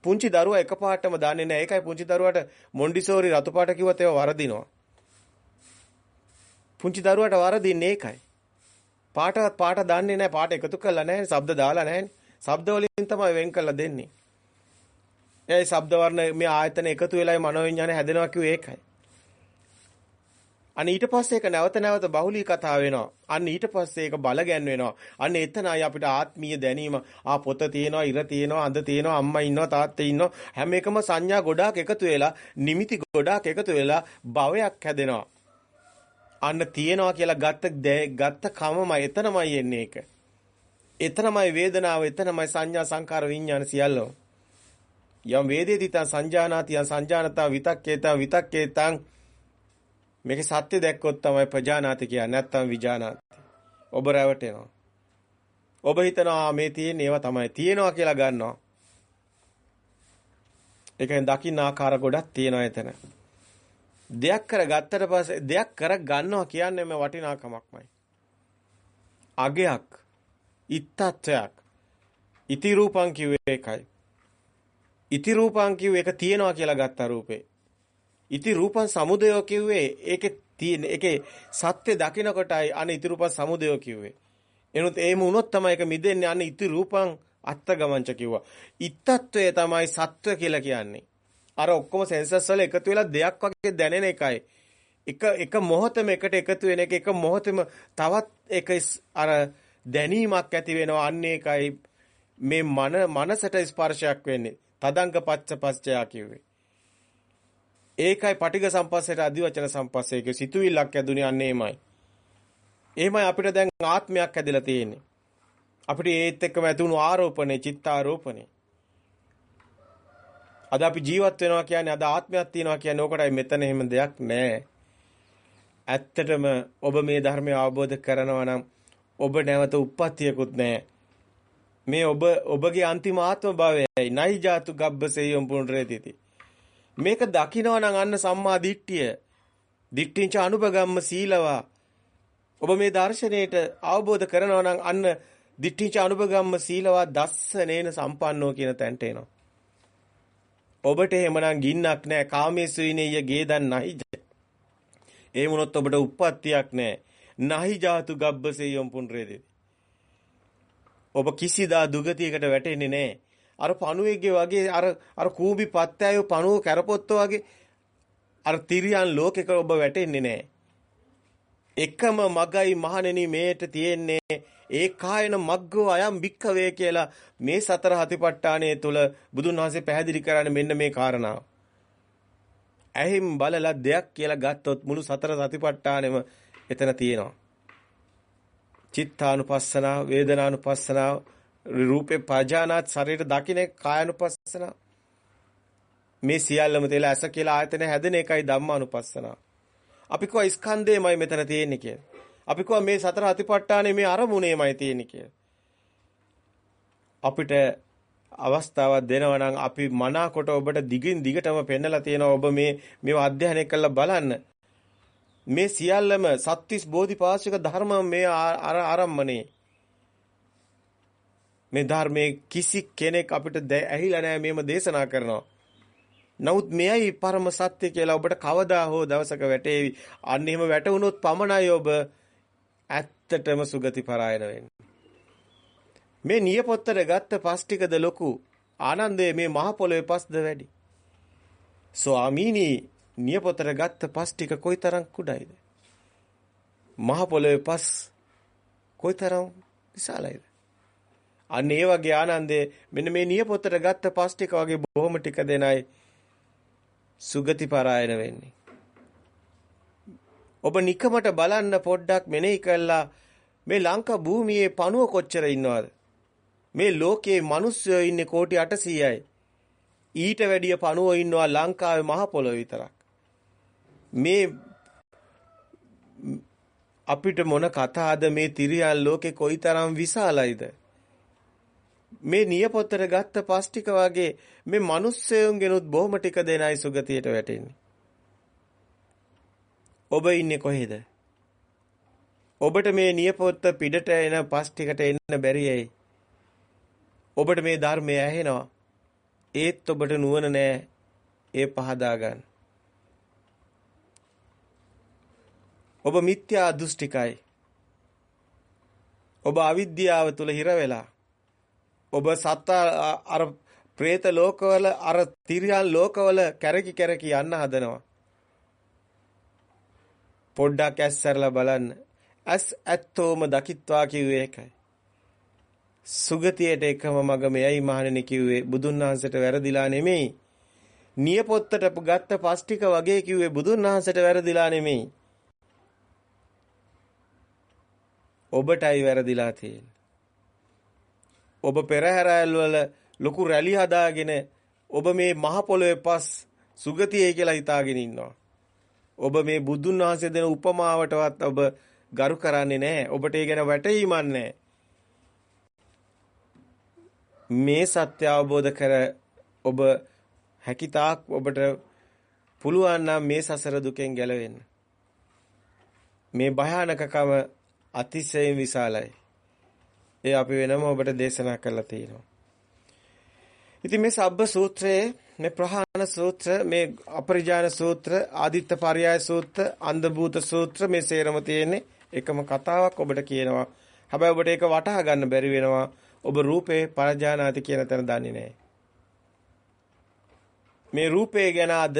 පුංචි දරුවා එකපාරටම දන්නේ නැහැ. ඒකයි පුංචි දරුවාට මොන්ඩිසෝරි රතු පාට කිව්වත් ඒව වරදිනවා. පුංචි දරුවාට වරදින්නේ ඒකයි. පාටවත් පාට දන්නේ නැහැ. පාට එකතු කරලා නැහැ. ශබ්ද දාලා නැහැ. ශබ්ද වලින් තමයි වෙන් කරලා දෙන්නේ. ඒ ශබ්ද වර්ණ මේ ආයතන එකතු වෙලායි මනෝවිඤ්ඤාණය හැදෙනවා කිව්වේ ඒකයි. අන්න ඊට පස්සේ ඒක නැවත නැවත බහුලී කතා වෙනවා. අන්න ඊට පස්සේ ඒක බල ගැන් වෙනවා. අන්න එතනයි අපිට ආත්මීය දැනීම. ආ පොත තියෙනවා, ඉර තියෙනවා, අඳ තියෙනවා, අම්මා ඉන්නවා, තාත්තා ඉන්නවා. හැම එකම සංඥා ගොඩාක් එකතු වෙලා, නිමිති ගොඩාක් එකතු වෙලා භවයක් හැදෙනවා. අන්න තියෙනවා කියලා ගත්ත ගත්ත කමමයි එතනමයි එන්නේ ඒක. එතනමයි වේදනාව, එතනමයි සංඥා, සංකාර, විඥාන සියල්ලම. යම් වේදේති තං සංජානාති යං සංජානතා විතක්කේතං විතක්කේතං මේක සත්‍ය දැක්කොත් තමයි ප්‍රජානාති කියන්නේ නැත්තම් විජානාති. ඔබ රැවටෙනවා. ඔබ හිතනවා මේ තියෙන ඒවා තමයි තියෙනවා කියලා ගන්නවා. ඒකෙන් දකින්න ආකාර ගොඩක් තියෙනවා එතන. දෙයක් කරගත්තට පස්සේ දෙයක් කර ගන්නවා කියන්නේ මේ වටිනාකමක්මයි. අගයක්, ඉත්තත්වයක්, ඉති රූපං කිව්වේ ඒකයි. ඉති රූපං කිව්වේ ඒක තියෙනවා කියලා ගත්ත රූපේ. ඉති රූපං සමුදයෝ කිව්වේ ඒකේ තියෙන ඒකේ සත්‍ය දකින කොටයි අන ඉති රූපං සමුදයෝ කිව්වේ. එනොත් එහෙම වුණොත් තමයි ඒක මිදෙන්නේ අන ඉති රූපං අත්තගමංච කිව්වා. ඉත්තත්වය තමයි සත්ව කියලා කියන්නේ. අර ඔක්කොම සෙන්සස් වල එකතු වෙලා දෙයක් වගේ දැනෙන එකයි. එක එක මොහොතෙම එකට එකතු වෙන එක එක මොහොතෙම තවත් එක අර දැනීමක් ඇති වෙනවා අන්න ඒකයි මේ මන මනසට ස්පර්ශයක් වෙන්නේ තදංග පච්ච පච්චයා කිව්වේ. ඒකයි පටිඝ සම්පස්සේට අදිවචන සම්පස්සේ කිය සිතුවිල්ලක් ඇදුනේ අන්න එමය. එහෙමයි අපිට දැන් ආත්මයක් ඇදලා තියෙන්නේ. අපිට ඒත් එක්කම ඇතුණු ආරෝපණේ චිත්තාරෝපණේ. අද අපි ජීවත් වෙනවා කියන්නේ අද ආත්මයක් තියෙනවා කියන්නේ ඕකටයි මෙතන එහෙම දෙයක් නැහැ. ඇත්තටම ඔබ මේ ධර්මය අවබෝධ කරනවා නම් ඔබ නැවත උප්පත්තියකුත් නැහැ. මේ ඔබ ඔබගේ අන්තිම ආත්ම භාවයයි නයි ජාතු ගබ්බසෙයම් පුනරේතිති මේක දකිනවා නම් අන්න සම්මා දිට්ඨිය. දිට්ඨිංච අනුපගම්ම සීලවා. ඔබ මේ දර්ශනයේට අවබෝධ කරනවා නම් අන්න දිට්ඨිංච අනුපගම්ම සීලවා දස්සනේන සම්පන්නෝ කියන තැනට එනවා. ඔබට එහෙමනම් ගින්නක් නැහැ. කාමේසු විනේය ගේදන් නැහිජ. ඒ වුණොත් ඔබට උප්පත්තියක් නැහැ. නහි ජාතු ගබ්බසෙයම් පුනරේතිති ඔබ කිසිදා දුගතියකට වැටෙන්නේ නැහැ. අර පණුවෙක්ගේ වගේ අර අර කූඹි පත්තෑයෝ පණුව කැරපොත්තෝ වගේ අර තිරියන් ලෝකෙක ඔබ වැටෙන්නේ නැහැ. එකම මගයි මහණෙනි මේට තියෙන්නේ ඒ කායන මග්ගෝ අයම් භික්ඛවේ කියලා මේ සතර හතිපට්ඨානයේ තුල බුදුන් වහන්සේ පැහැදිලි කරන්නේ මෙන්න මේ කාරණාව. ඇහිම් බලලා දෙයක් කියලා ගත්තොත් මුළු සතර සතිපට්ඨානෙම එතන තියෙනවා. චිත්තානුපස්සනාව, වේදනානුපස්සනාව, රූපේ පජානාත් ශරීර දකින්නේ කායනුපස්සනාව. මේ සියල්ලම තේලා ඇස කියලා ආයතන හැදෙන එකයි ධම්මානුපස්සනාව. අපි කෝ ස්කන්ධේමයි මෙතන තියෙන්නේ කියලා. අපි කෝ මේ සතර අතිපට්ඨානේ මේ අරමුණේමයි තියෙන්නේ කියලා. අපිට අවස්ථාවක් දෙනවා නම් අපි මනාකොට ඔබට දිගින් දිගටම පෙන්නලා තියෙනවා ඔබ මේ මේව අධ්‍යයනය කරලා බලන්න. මේ සියල්ලම සත්‍තිස් බෝධිපාශික ධර්ම මේ අර ආරම්මනේ. මේ ධර්මයේ කිසි කෙනෙක් අපිට ඇහිලා නැහැ මේව දේශනා කරනවා. නමුත් මෙයයි පරම සත්‍ය කියලා ඔබට කවදා හෝ දවසක වැටේවි. අන්න එහෙම වැටුනොත් පමණයි ඔබ ඇත්තටම සුගති පරායන වෙන්නේ. මේ නියපොත්තට ගත්ත පස් ටිකද ලොකු ආනන්දයේ මේ මහ පොළොවේ පස්ද වැඩි. ස්වාමීනි නියපොත්තට ගත්ත පස් ටික කොයිතරම් කුඩයිද? මහ පොළොවේ පස් කොයිතරම් විශාලයිද? අන්න ඒ වගේ ආනන්දේ මෙන්න මේ නියපොත්තට ගත්ත පස් ටික වගේ බොහොම ටික දෙනයි සුගති පරායන වෙන්නේ. ඔබ නිකමට බලන්න පොඩ්ඩක් මෙනෙහි කළා මේ ලංකා භූමියේ පණුව කොච්චර ඉන්නවද? මේ ලෝකයේ මිනිස්සුયો ඉන්නේ කෝටි 800යි. ඊට වැඩිය පණුව ඉන්නවා ලංකාවේ මහ පොළොව විතරක්. මේ අපිට මොන කතාවද මේ තිරියන් ලෝකේ කොයිතරම් විශාලයිද? මේ නියපොත්තට ගත්ත පස් ටික වගේ මේ මිනිස්සුන්ගෙනුත් බොහොම ටික දෙනයි සුගතියට වැටෙන්නේ. ඔබ ඉන්නේ කොහෙද? ඔබට මේ නියපොත්ත පිටට එන පස් ටිකට එන්න බැරි ඇයි? ඔබට මේ ධර්මය ඇහෙනවා. ඒත් ඔබට නුවණ නැහැ. ඒ පහදා ගන්න. ඔබ මිත්‍යා දෘෂ්ටිකයි. ඔබ අවිද්‍යාව තුල හිර වෙලා ඔබ සත්ත අර പ്രേත ලෝකවල අර තිරියන් ලෝකවල කැරකි කැරකි යන්න හදනවා. පොඩ්ඩක් ඇස්සරලා බලන්න. ඇස් ඇත්තෝම දකිත්වා කිව්වේ ඒකයි. සුගතියට එකම මග මෙයයි මහණෙනි කිව්වේ බුදුන් වහන්සේට වැරදිලා නෙමෙයි. නියපොත්තට ගත්ත පස් ටික වගේ කිව්වේ බුදුන් වහන්සේට වැරදිලා නෙමෙයි. ඔබටයි වැරදිලා තියෙන්නේ. ඔබ පෙරහැරල් වල ලොකු රැලි හදාගෙන ඔබ මේ මහ පොළොවේ පස් සුගතියේ කියලා හිතාගෙන ඉන්නවා. ඔබ මේ බුදුන් වහන්සේ දෙන උපමාවටවත් ඔබ ගරු කරන්නේ නැහැ. ඔබට ඒ ගැන වැටහීමක් නැහැ. මේ සත්‍ය අවබෝධ කර ඔබ හැකිතාක් ඔබට පුළුවන් නම් මේ සසර දුකෙන් ගැලවෙන්න. මේ භයානකකම අතිශයින් විශාලයි. ඒ අපි වෙනම ඔබට දේශනා කරලා තියෙනවා. ඉතින් මේ සබ්බ සූත්‍රයේ මේ ප්‍රහාණ සූත්‍ර මේ අපරිජාන සූත්‍ර ආදිත්ත පරයය සූත්‍ර අන්ධ භූත සූත්‍ර මේ සේරම තියෙන්නේ එකම කතාවක් ඔබට කියනවා. හැබැයි ඔබට ඒක වටහා ගන්න බැරි වෙනවා. ඔබ රූපේ පරජානාති කියන තැන දන්නේ නැහැ. මේ රූපේ ගැන අද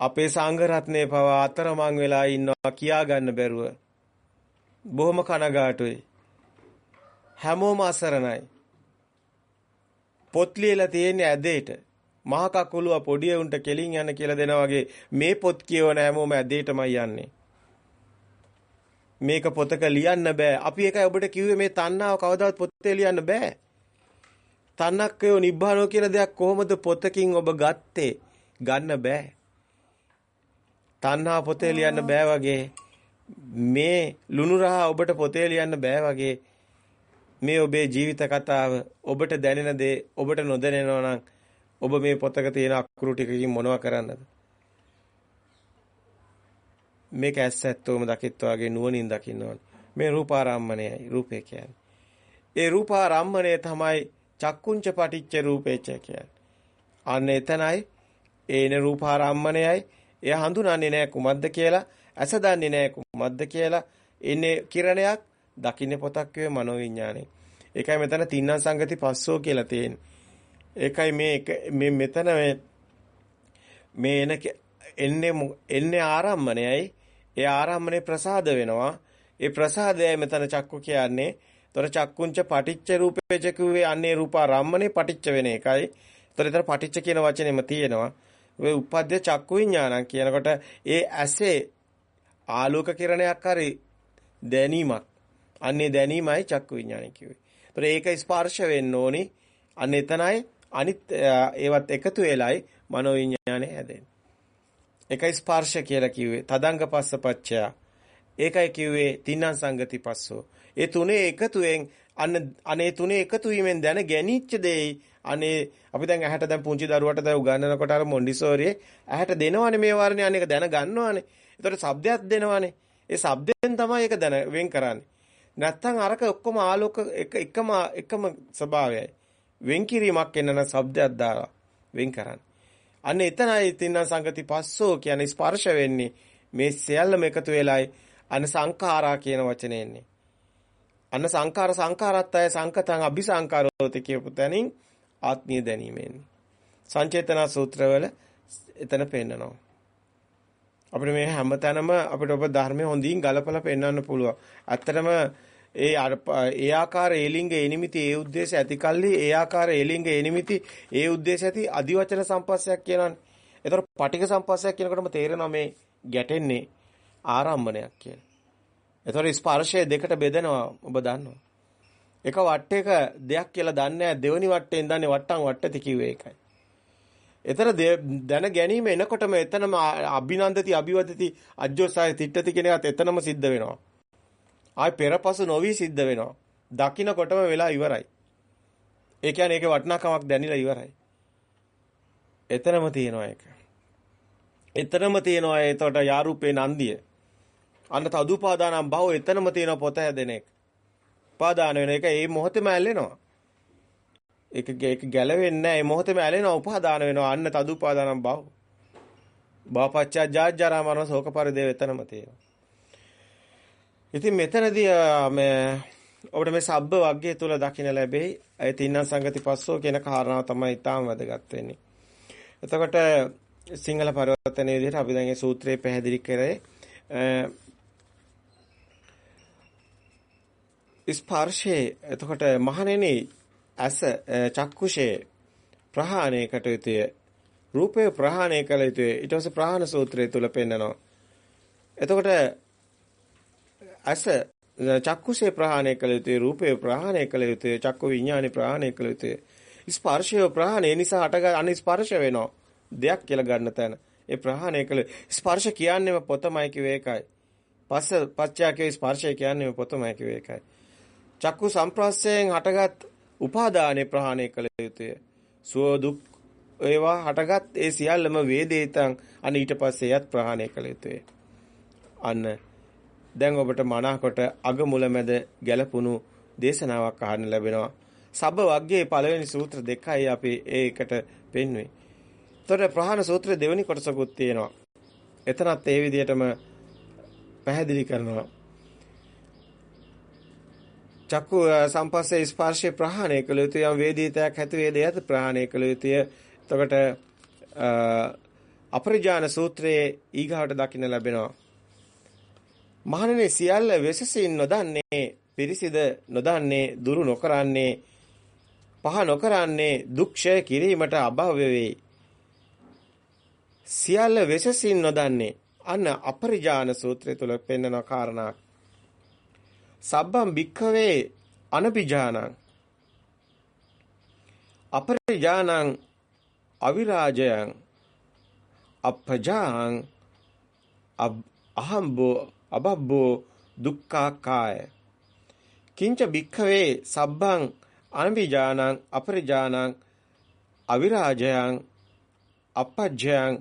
අපේ සංඝ රත්නයේ පවා අතරමං වෙලා ඉන්නවා කියා ගන්න බැරුව. බොහොම කනගාටුයි. හැමෝම අසරණයි. පොත් ලියලා තියෙන්නේ ඇදේට. මහ කකුලුව පොඩි උන්ට කෙලින් යන්න කියලා දෙනා වගේ මේ පොත් කියවන හැමෝම ඇදේටමයි යන්නේ. මේක පොතක ලියන්න බෑ. අපි එකයි ඔබට කිව්වේ මේ තණ්හාව කවදාවත් පොතේ ලියන්න බෑ. තණ්හක්කයෝ නිබ්බානෝ කියන දෙයක් කොහොමද පොතකින් ඔබ ගත්තේ? ගන්න බෑ. තණ්හා පොතේ ලියන්න බෑ වගේ මේ ලුණු රහ ඔබට පොතේ ලියන්න බෑ වගේ මේ ඔබේ ජීවිත කතාව ඔබට දැනෙන දේ ඔබට නොදැනෙනවා නම් ඔබ මේ පොතක තියෙන අකුරු ටිකකින් මොනව කරන්නද? මේක ඇස් ඇත්තෝම දකිත්වාගේ නුවණින් දකින්න ඕනේ. මේ රූපාරම්මණයයි රූපේ කියන්නේ. ඒ රූපාරම්මණය තමයි චක්කුංච පටිච්ච රූපේච කියන්නේ. අන්න එතනයි ඒන රූපාරම්මණයයි එය හඳුනන්නේ නැහැ කුමක්ද කියලා, ඇස දන්නේ නැහැ කුමක්ද කියලා. එන්නේ කිරණයක් දකින්න පොතක් වේ මනෝවිඤ්ඤාණය. ඒකයි මෙතන තින්නම් සංගති පස්සෝ කියලා තියෙන්නේ. ඒකයි මේ මේ මෙතන මේ එන එන්නේ එන්නේ ආරම්මණයයි ඒ ආරම්මනේ ප්‍රසාද වෙනවා. ඒ ප්‍රසාදයයි මෙතන චක්කු කියන්නේ. ତොර චක්කුංච පටිච්ච රූපේච කිව්වේ අන්නේ රූපාරම්මනේ පටිච්ච වෙන එකයි. ତොර ඊතර පටිච්ච කියන වචනේම තියෙනවා. ඔය උපද්ද චක්කු විඥානං කියනකොට ඒ ඇසේ ආලෝක කිරණයක් හරි දැනීමක්. අන්නේ දැනීමයි චක්කු විඥානය කිව්වේ. ඒතර ඒක ස්පර්ශ වෙන්න ඕනි. අන්න එතනයි අනිත් ඒවත් එකතු වෙලයි මනෝ විඥානය හැදෙන්නේ. ඒකයි ස්පර්ශ කියලා කිව්වේ. තදංග පස්සපච්චය. ඒකයි කිව්වේ තින්නම් සංගති පස්සෝ. ඒ තුනේ එකතුවෙන් අන්න අනේ තුනේ එකතු වීමෙන් දැන ගැනීච්ච දෙයි අනේ අපි දැන් ඇහැට දැන් පුංචි දරුවට දැන් උගන්වනකොට අර මොන්ඩිසෝරියේ ඇහැට දෙනවනේ මේ වර්ණය අනේක දැන ගන්නවනේ. ඒතකොට શબ્දයක් දෙනවනේ. ඒ શબ્දයෙන් තමයි ඒක දැන වෙන් කරන්නේ. නැත්තම් අරක ඔක්කොම ආලෝක එක එකම එකම ස්වභාවයයි. වෙන් කිරීමක් එන්නන શબ્දයක් දාලා වෙන් කරන්න. අන්න එතනයි තින්න සංගති පස්සෝ කියන ස්පර්ශ වෙන්නේ. මේ සියල්ලම එකතු වෙලයි අන සංඛාරා කියන වචනේ එන්නේ. අන්න සංඛාර සංඛාරත්තය සංකතං අபிසංකාරෝති කියපු තැනින් ආත්මීය දැනීම එන්නේ. සංචේතනා සූත්‍රවල එතන පෙන්නනවා. අපිට මේ හැමතැනම අපිට ඔබ ධර්මයේ හොඳින් ගලපලා පෙන්වන්න පුළුවන්. ඇත්තටම ඒ ඒ ආකාර ඒලිංග එනිමිති ඒ ಉದ್ದೇಶ ඇති කල්ලි ඒ ආකාර ඒලිංග එනිමිති ඒ ಉದ್ದೇಶ ඇති අදිවචන සම්පස්සයක් කියනවානේ. ඒතර පටික සම්පස්සයක් කියනකොටම තේරෙනවා මේ ගැටෙන්නේ ආරම්භණයක් කියලා. ඒතර ස්පර්ශය දෙකට බෙදෙනවා ඔබ දන්නවා. එක වට්ටයක දෙයක් කියලා දන්නේ නැහැ දෙවනි වට්ටෙන් දන්නේ වට්ටම් වට්ටති කිව්වේ ඒකයි. එතන දැන ගැනීම එනකොටම එතනම අභිනන්දති අභිවදති අජ්ජෝසාය තිට්ඨති කියන එකත් එතනම සිද්ධ වෙනවා. ආයි පෙරපසු නොවි සිද්ධ වෙනවා. දකින්නකොටම වෙලා ඉවරයි. ඒ කියන්නේ ඒකේ වටිනාකමක් දැනිලා ඉවරයි. එතනම තියෙනවා ඒක. එතනම තියෙනවා එතකොට යාරූපේ නන්දිය. අන්න තදුපාදානම් බව එතනම තියෙනවා පොත හැදෙන එක. උපාදාන වෙන එක ඒ මොහොතේම ඇලෙනවා. ඒක ඒක ගැලවෙන්නේ නැහැ. ඒ මොහොතේම ඇලෙනවා උපාදාන වෙනවා. අන්න තදුපාදානම් බව. බාපච්චා ජාජ්ජරා මරණ ශෝක පරිදේ එතනම තියෙනවා. ඉතින් මෙතනදී මේ ඔබට මේ සබ්බ වර්ගය තුල දකින්න ලැබෙයි. ඒ තින්න සංගති පස්සෝ කියන කාරණාව තමයි ඊටාම වැදගත් වෙන්නේ. එතකොට සිංහල පරිවර්තනයේ විදිහට අපි දැන් මේ සූත්‍රය පැහැදිලි කරේ ස්පර්ශයේ එතකොට මහණෙනි ඇස චක්කුෂේ ප්‍රහාණය කටයුතුය රූපය ප්‍රහාණය කළ යුතුය ඊට පස්සේ ප්‍රහාණ සූත්‍රය තුල පෙන්නනවා එතකොට ඇස චක්කුසේ ප්‍රහාණය කළ යුතුයි රූපේ ප්‍රහාණය කළ යුතුයි චක්කු විඥානේ ප්‍රහාණය කළ යුතුයි. ස්පර්ශය ප්‍රහාණය නිසා හටග අන ස්පර්ශ වෙනවා. දෙයක් කියලා ගන්න තැන. ඒ ප්‍රහාණය කළ ස්පර්ශ කියන්නේම පොතමයි කිව්වේ ඒකයි. පස්ස පච්චා කියේ ස්පර්ශය කියන්නේම පොතමයි කිව්වේ ඒකයි. චක්කු සම්ප්‍රාසයෙන් හටගත් උපාදානේ ප්‍රහාණය කළ යුතුය. සුව දුක් ඒවා හටගත් ඒ සියල්ලම වේදේතං අන ඊට පස්සේ යත් ප්‍රහාණය කළ යුතුය. අන්න. දැන් ඔබට මනාකොට අග මුල මැද ගැලපුණු දේශනාවක් අහන්න ලැබෙනවා. සබ්බ වග්ගයේ පළවෙනි සූත්‍ර දෙකයි අපි ඒකට පෙන්වුවේ. එතකොට ප්‍රහාණ සූත්‍රයේ දෙවෙනි කොටසකුත් තියෙනවා. එතනත් ඒ විදිහටම පැහැදිලි කරනවා. චක්කු සම්පස්සේ ස්පර්ශේ ප්‍රහාණය කළ යුතු යම් වේදිතයක් ඇති වේදයට ප්‍රහාණය කළ යුතුය. එතකොට අපරිජාන සූත්‍රයේ ඊගාවට දකින්න ලැබෙනවා. මහණෙනි සියල්ල වෙසසින් නොදන්නේ පිරිසිද නොදන්නේ දුරු නොකරන්නේ පහ නොකරන්නේ දුක්ෂය කිරීමට අභව වේ සියල්ල වෙසසින් නොදන්නේ. අන්න අපරිජාන සූත්‍රය තුල පෙන්වන කාරණා. සබ්බම් භික්ඛවේ අනපිජානං අපරිජානං අවිරාජයං. අපජාං අහම්බෝ අබබ්බෝ දුක්ඛාකාය. කිංච භික්ඛවේ සබ්බං අනවිජානං අපරිජානං අවිරාජයං අපජ්ජයං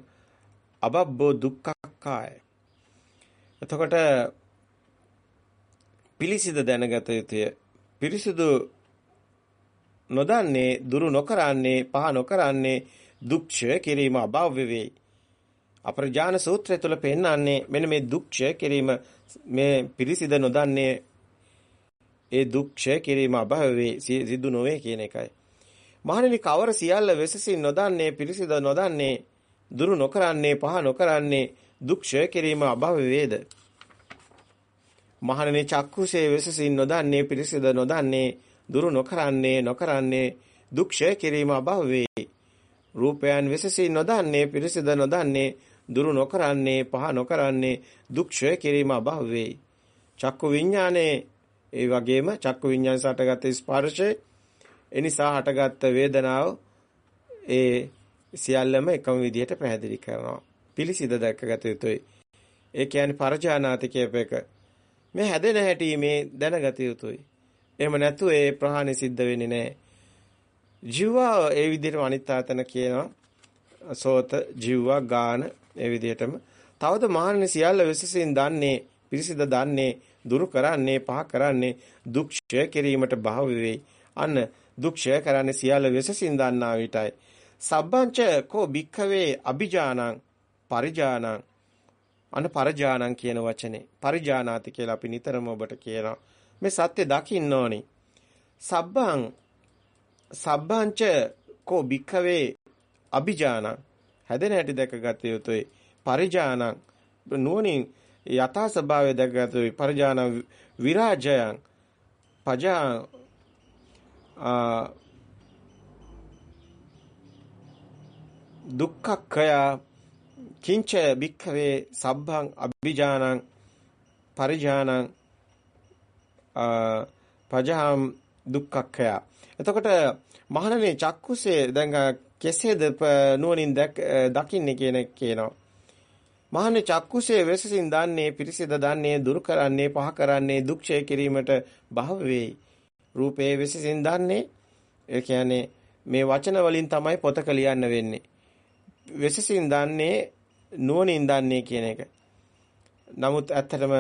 අබබ්බෝ දුක්ඛාකාය. එතකොට පිළිසිඳ දැනගත යුතුය. පිරිසිදු නොදන්නේ දුරු නොකරන්නේ පහ නොකරන්නේ දුක්ඛය කිරීම අභාව්‍ය වේ අපරජාන සූත්‍රය තුල පෙන්නන්නේ මෙන්න මේ දුක්ඛය කිරීම මේ පිරිසිද නොදන්නේ ඒ දුක්ඛය කිරීම අභවයේ සිදු නොවේ කියන එකයි. මහණෙනි කවර සියල්ල වෙසසින් නොදන්නේ පිරිසිද නොදන්නේ දුරු නොකරන්නේ පහ නොකරන්නේ දුක්ඛය කිරීම අභව වේද මහණෙනි චක්කුසේ වෙසසින් නොදන්නේ පිරිසිද නොදන්නේ දුරු නොකරන්නේ නොකරන්නේ දුක්ෂය කිරීම අභව වේ. රූපයන් වෙසසින් නොදන්නේ පිරිසිද නොදන්නේ දුරු නොකරන්නේ පහ නොකරන්නේ දුක්ෂය කිරීම අභව වේ. චක්කු විඥානේ ඒ වගේම චක්කු විඥාන සටගත් ස්පර්ශය එනිසා හටගත් වේදනාව ඒ සියල්ලම එකම විදිහට පැහැදිලි කරනවා. පිළිසිඳ දැක්කගත යුතුයි. ඒ කියන්නේ පරජානාති කියප එක. මේ හැදෙන හැටි මේ දැනගත යුතුයි. එහෙම නැතු ඒ ප්‍රහාණය සිද්ධ වෙන්නේ නැහැ. ජීවා ඒ විදිහටම අනිත් ආතන කියනවා. සෝත ජීවා ගාන ඒ විදිහටම තවද මහන්නේ සියල්ල විශේෂයෙන් දන්නේ පිරිසිද දන්නේ දුරු කරන්නේ පහ කරන්නේ දුක් ක්ෂය කිරීමට භව වෙයි. අන්න දුක් ක්ෂය කරන්නේ සියල්ල විශේෂයෙන් දන්නා විටයි. සබ්බංච කෝ භික්ඛවේ අபிජානං පරිජානං අන පරජානං කියන වචනේ පරිජානාති කියලා අපි නිතරම ඔබට කියනවා මේ සත්‍ය දකින්න ඕනි සබ්බං සබ්බංච කෝ භික්ඛවේ අபிජානං හැදෙන හැටි දැකගත යුතුයි. පරිජානං. නුවණින් යථා ස්වභාවය දැකගත යුතුයි. පරිජානං විරාජයං. පජා දුක්ඛක්ඛය. කිංච භික්ඛවේ සබ්බං අභිජානං. පරිජානං පජහම් දුක්ඛක්ඛය. එතකොට මහණනේ චක්කුසේ දැන් කෙසේද නුවණින් දකින්නේ කියන කියනවා. මහණේ චක්කුසේ වෙසසින් දන්නේ පිරිසිද දන්නේ දුරු කරන්නේ පහ කරන්නේ දුක්ෂය කිරීමට බහව වේයි. රූපේ වෙසසින් දන්නේ. ඒ කියන්නේ මේ වචන වලින් තමයි පොතක ලියන්න වෙන්නේ. වෙසසින් දන්නේ නුවණින් දන්නේ කියන එක. නමුත් ඇත්තටම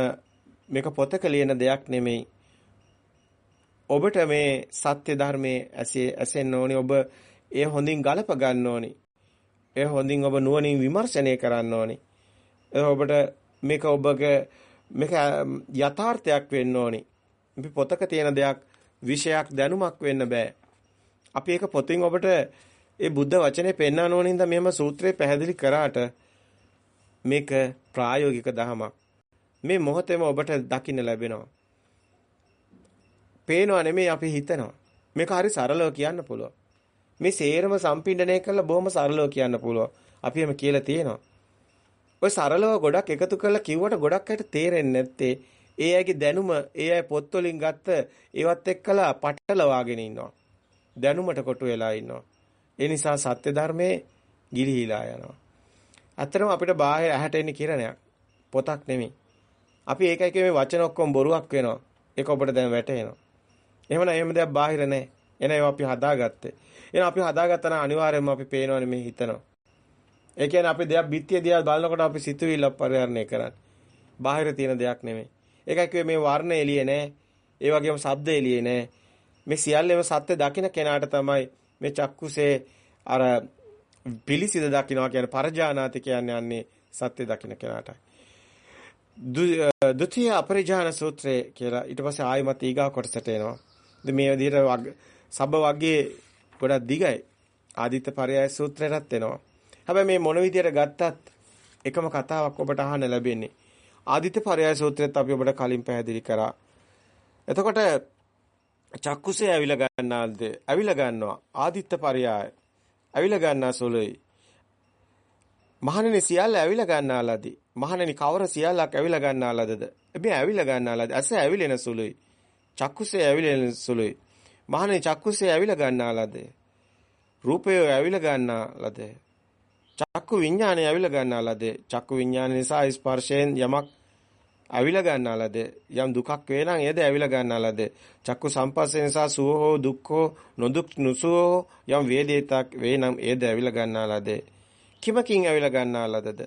මේක පොතක ලියන දෙයක් නෙමෙයි. ඔබට මේ සත්‍ය ධර්මයේ ඇසේ ඇසෙන්න ඕනි ඔබ ඒ හොඳින් ගලප ගන්න ඕනි. ඒ හොඳින් ඔබ නුවණින් විමර්ශනය කරන්න ඕනි. ඒ ඔබට මේක ඔබගේ මේක යථාර්ථයක් වෙන්න ඕනි. අපි පොතක තියෙන දෙයක් විෂයක් දැනුමක් වෙන්න බෑ. අපි ඒක පොතින් ඔබට ඒ බුද්ධ වචනේ පෙන්වන්න ඕනින්ද මෙහෙම සූත්‍රය පැහැදිලි කරාට මේක ප්‍රායෝගික දහමක්. මේ මොහොතේම ඔබට දකින්න ලැබෙනවා. පේනවා නෙමෙයි අපි හිතනවා. මේක හරි සරලව කියන්න පුළුවන්. මේ සේරම සම්පින්ඩණය කරලා බොහොම සරලව කියන්න පුළුවන්. අපි එම කියලා තියෙනවා. ඔය සරලව ගොඩක් එකතු කරලා කිව්වට ගොඩක් අයට තේරෙන්නේ නැත්තේ ඒ අයගේ දැනුම ඒ අය පොත්වලින් ගත්ත ඒවත් එක්කලා පටලවාගෙන ඉන්නවා. දැනුමට කොටු වෙලා ඉන්නවා. ඒ නිසා සත්‍ය ධර්මයේ ගිලිහිලා යනවා. ඇත්තටම අපිට බාහිර ඇහැට එන්නේ කිරණයක්. පොතක් නෙමෙයි. අපි ඒකයි කියේ වචන ඔක්කොම බොරුවක් වෙනවා. ඒක ඔබට දැන් වැටහෙනවා. එහෙමනම් එහෙම දෙයක් බාහිර නැහැ. එන ඒවා අපි හදාගත්තේ. එහෙනම් අපි හදාගත්තා නම් අනිවාර්යයෙන්ම අපි පේනවනේ මේ හිතනවා. ඒ කියන්නේ අපි දෙයක් බිත්තිය දිහා බලනකොට අපි සිතුවිල්ල පරිහරණය කරන්නේ. බාහිර තියෙන දෙයක් නෙමෙයි. ඒකයි කියේ මේ වර්ණ එළියේ නැහැ. ඒ වගේම ශබ්ද එළියේ නැහැ. මේ සියල්ලම සත්‍ය දකින්න කෙනාට තමයි මේ චක්කුසේ අර පිළිසිඳ දකින්නවා කියන්නේ පරජානාති කියන්නේ යන්නේ සත්‍ය දකින්න කෙනාටයි. ဒ ුතිය අපරිජාන සූත්‍රය කියලා ඊට පස්සේ ආයමත් ඊගා කොටසට එනවා. ඉතින් මේ විදිහට සබ්බ වර්ගයේ ගොඩක් දිගයි. ආදිත්‍ය පරයය සූත්‍රයටත් එනවා. හැබැයි මේ මොන විදියට ගත්තත් එකම කතාවක් ඔබට අහන්න ලැබෙන්නේ. ආදිත්‍ය පරයය සූත්‍රයත් අපි ඔබට කලින් පැහැදිලි කරා. එතකොට චක්කුසේ ඇවිල ගන්නාල්ද? ඇවිල ගන්නවා. ආදිත්‍ය පරයය ඇවිල ගන්නා සුළුයි. මහණෙනි සියල්ල ඇවිල ගන්නාලදී. මහණෙනි කවර සියල්ලක් ඇවිල ගන්නාලදද? මේ ඇවිල ගන්නාලද? ඇස ඇවිලෙන සුළුයි. චක්කුසේ ඇවිලෙන සුළුයි. මහණෙනි චක්කුසේ ඇවිල ගන්නාලද? රූපය ඇවිල ගන්නාලද? චක්කු විඥානය ඇවිල ගන්නාලද? චක්කු විඥාන නිසා ස්පර්ශයෙන් යමක් අවිල ගන්නාලද යම් දුකක් වේ නම් එයද අවිල ගන්නාලද චක්කු සම්පස්සේ නිසා සුව හෝ දුක් හෝ නොදුක් නුසුව යම් වේදේතක් වේ නම් එයද අවිල ගන්නාලද කිමකින් අවිල ගන්නාලදද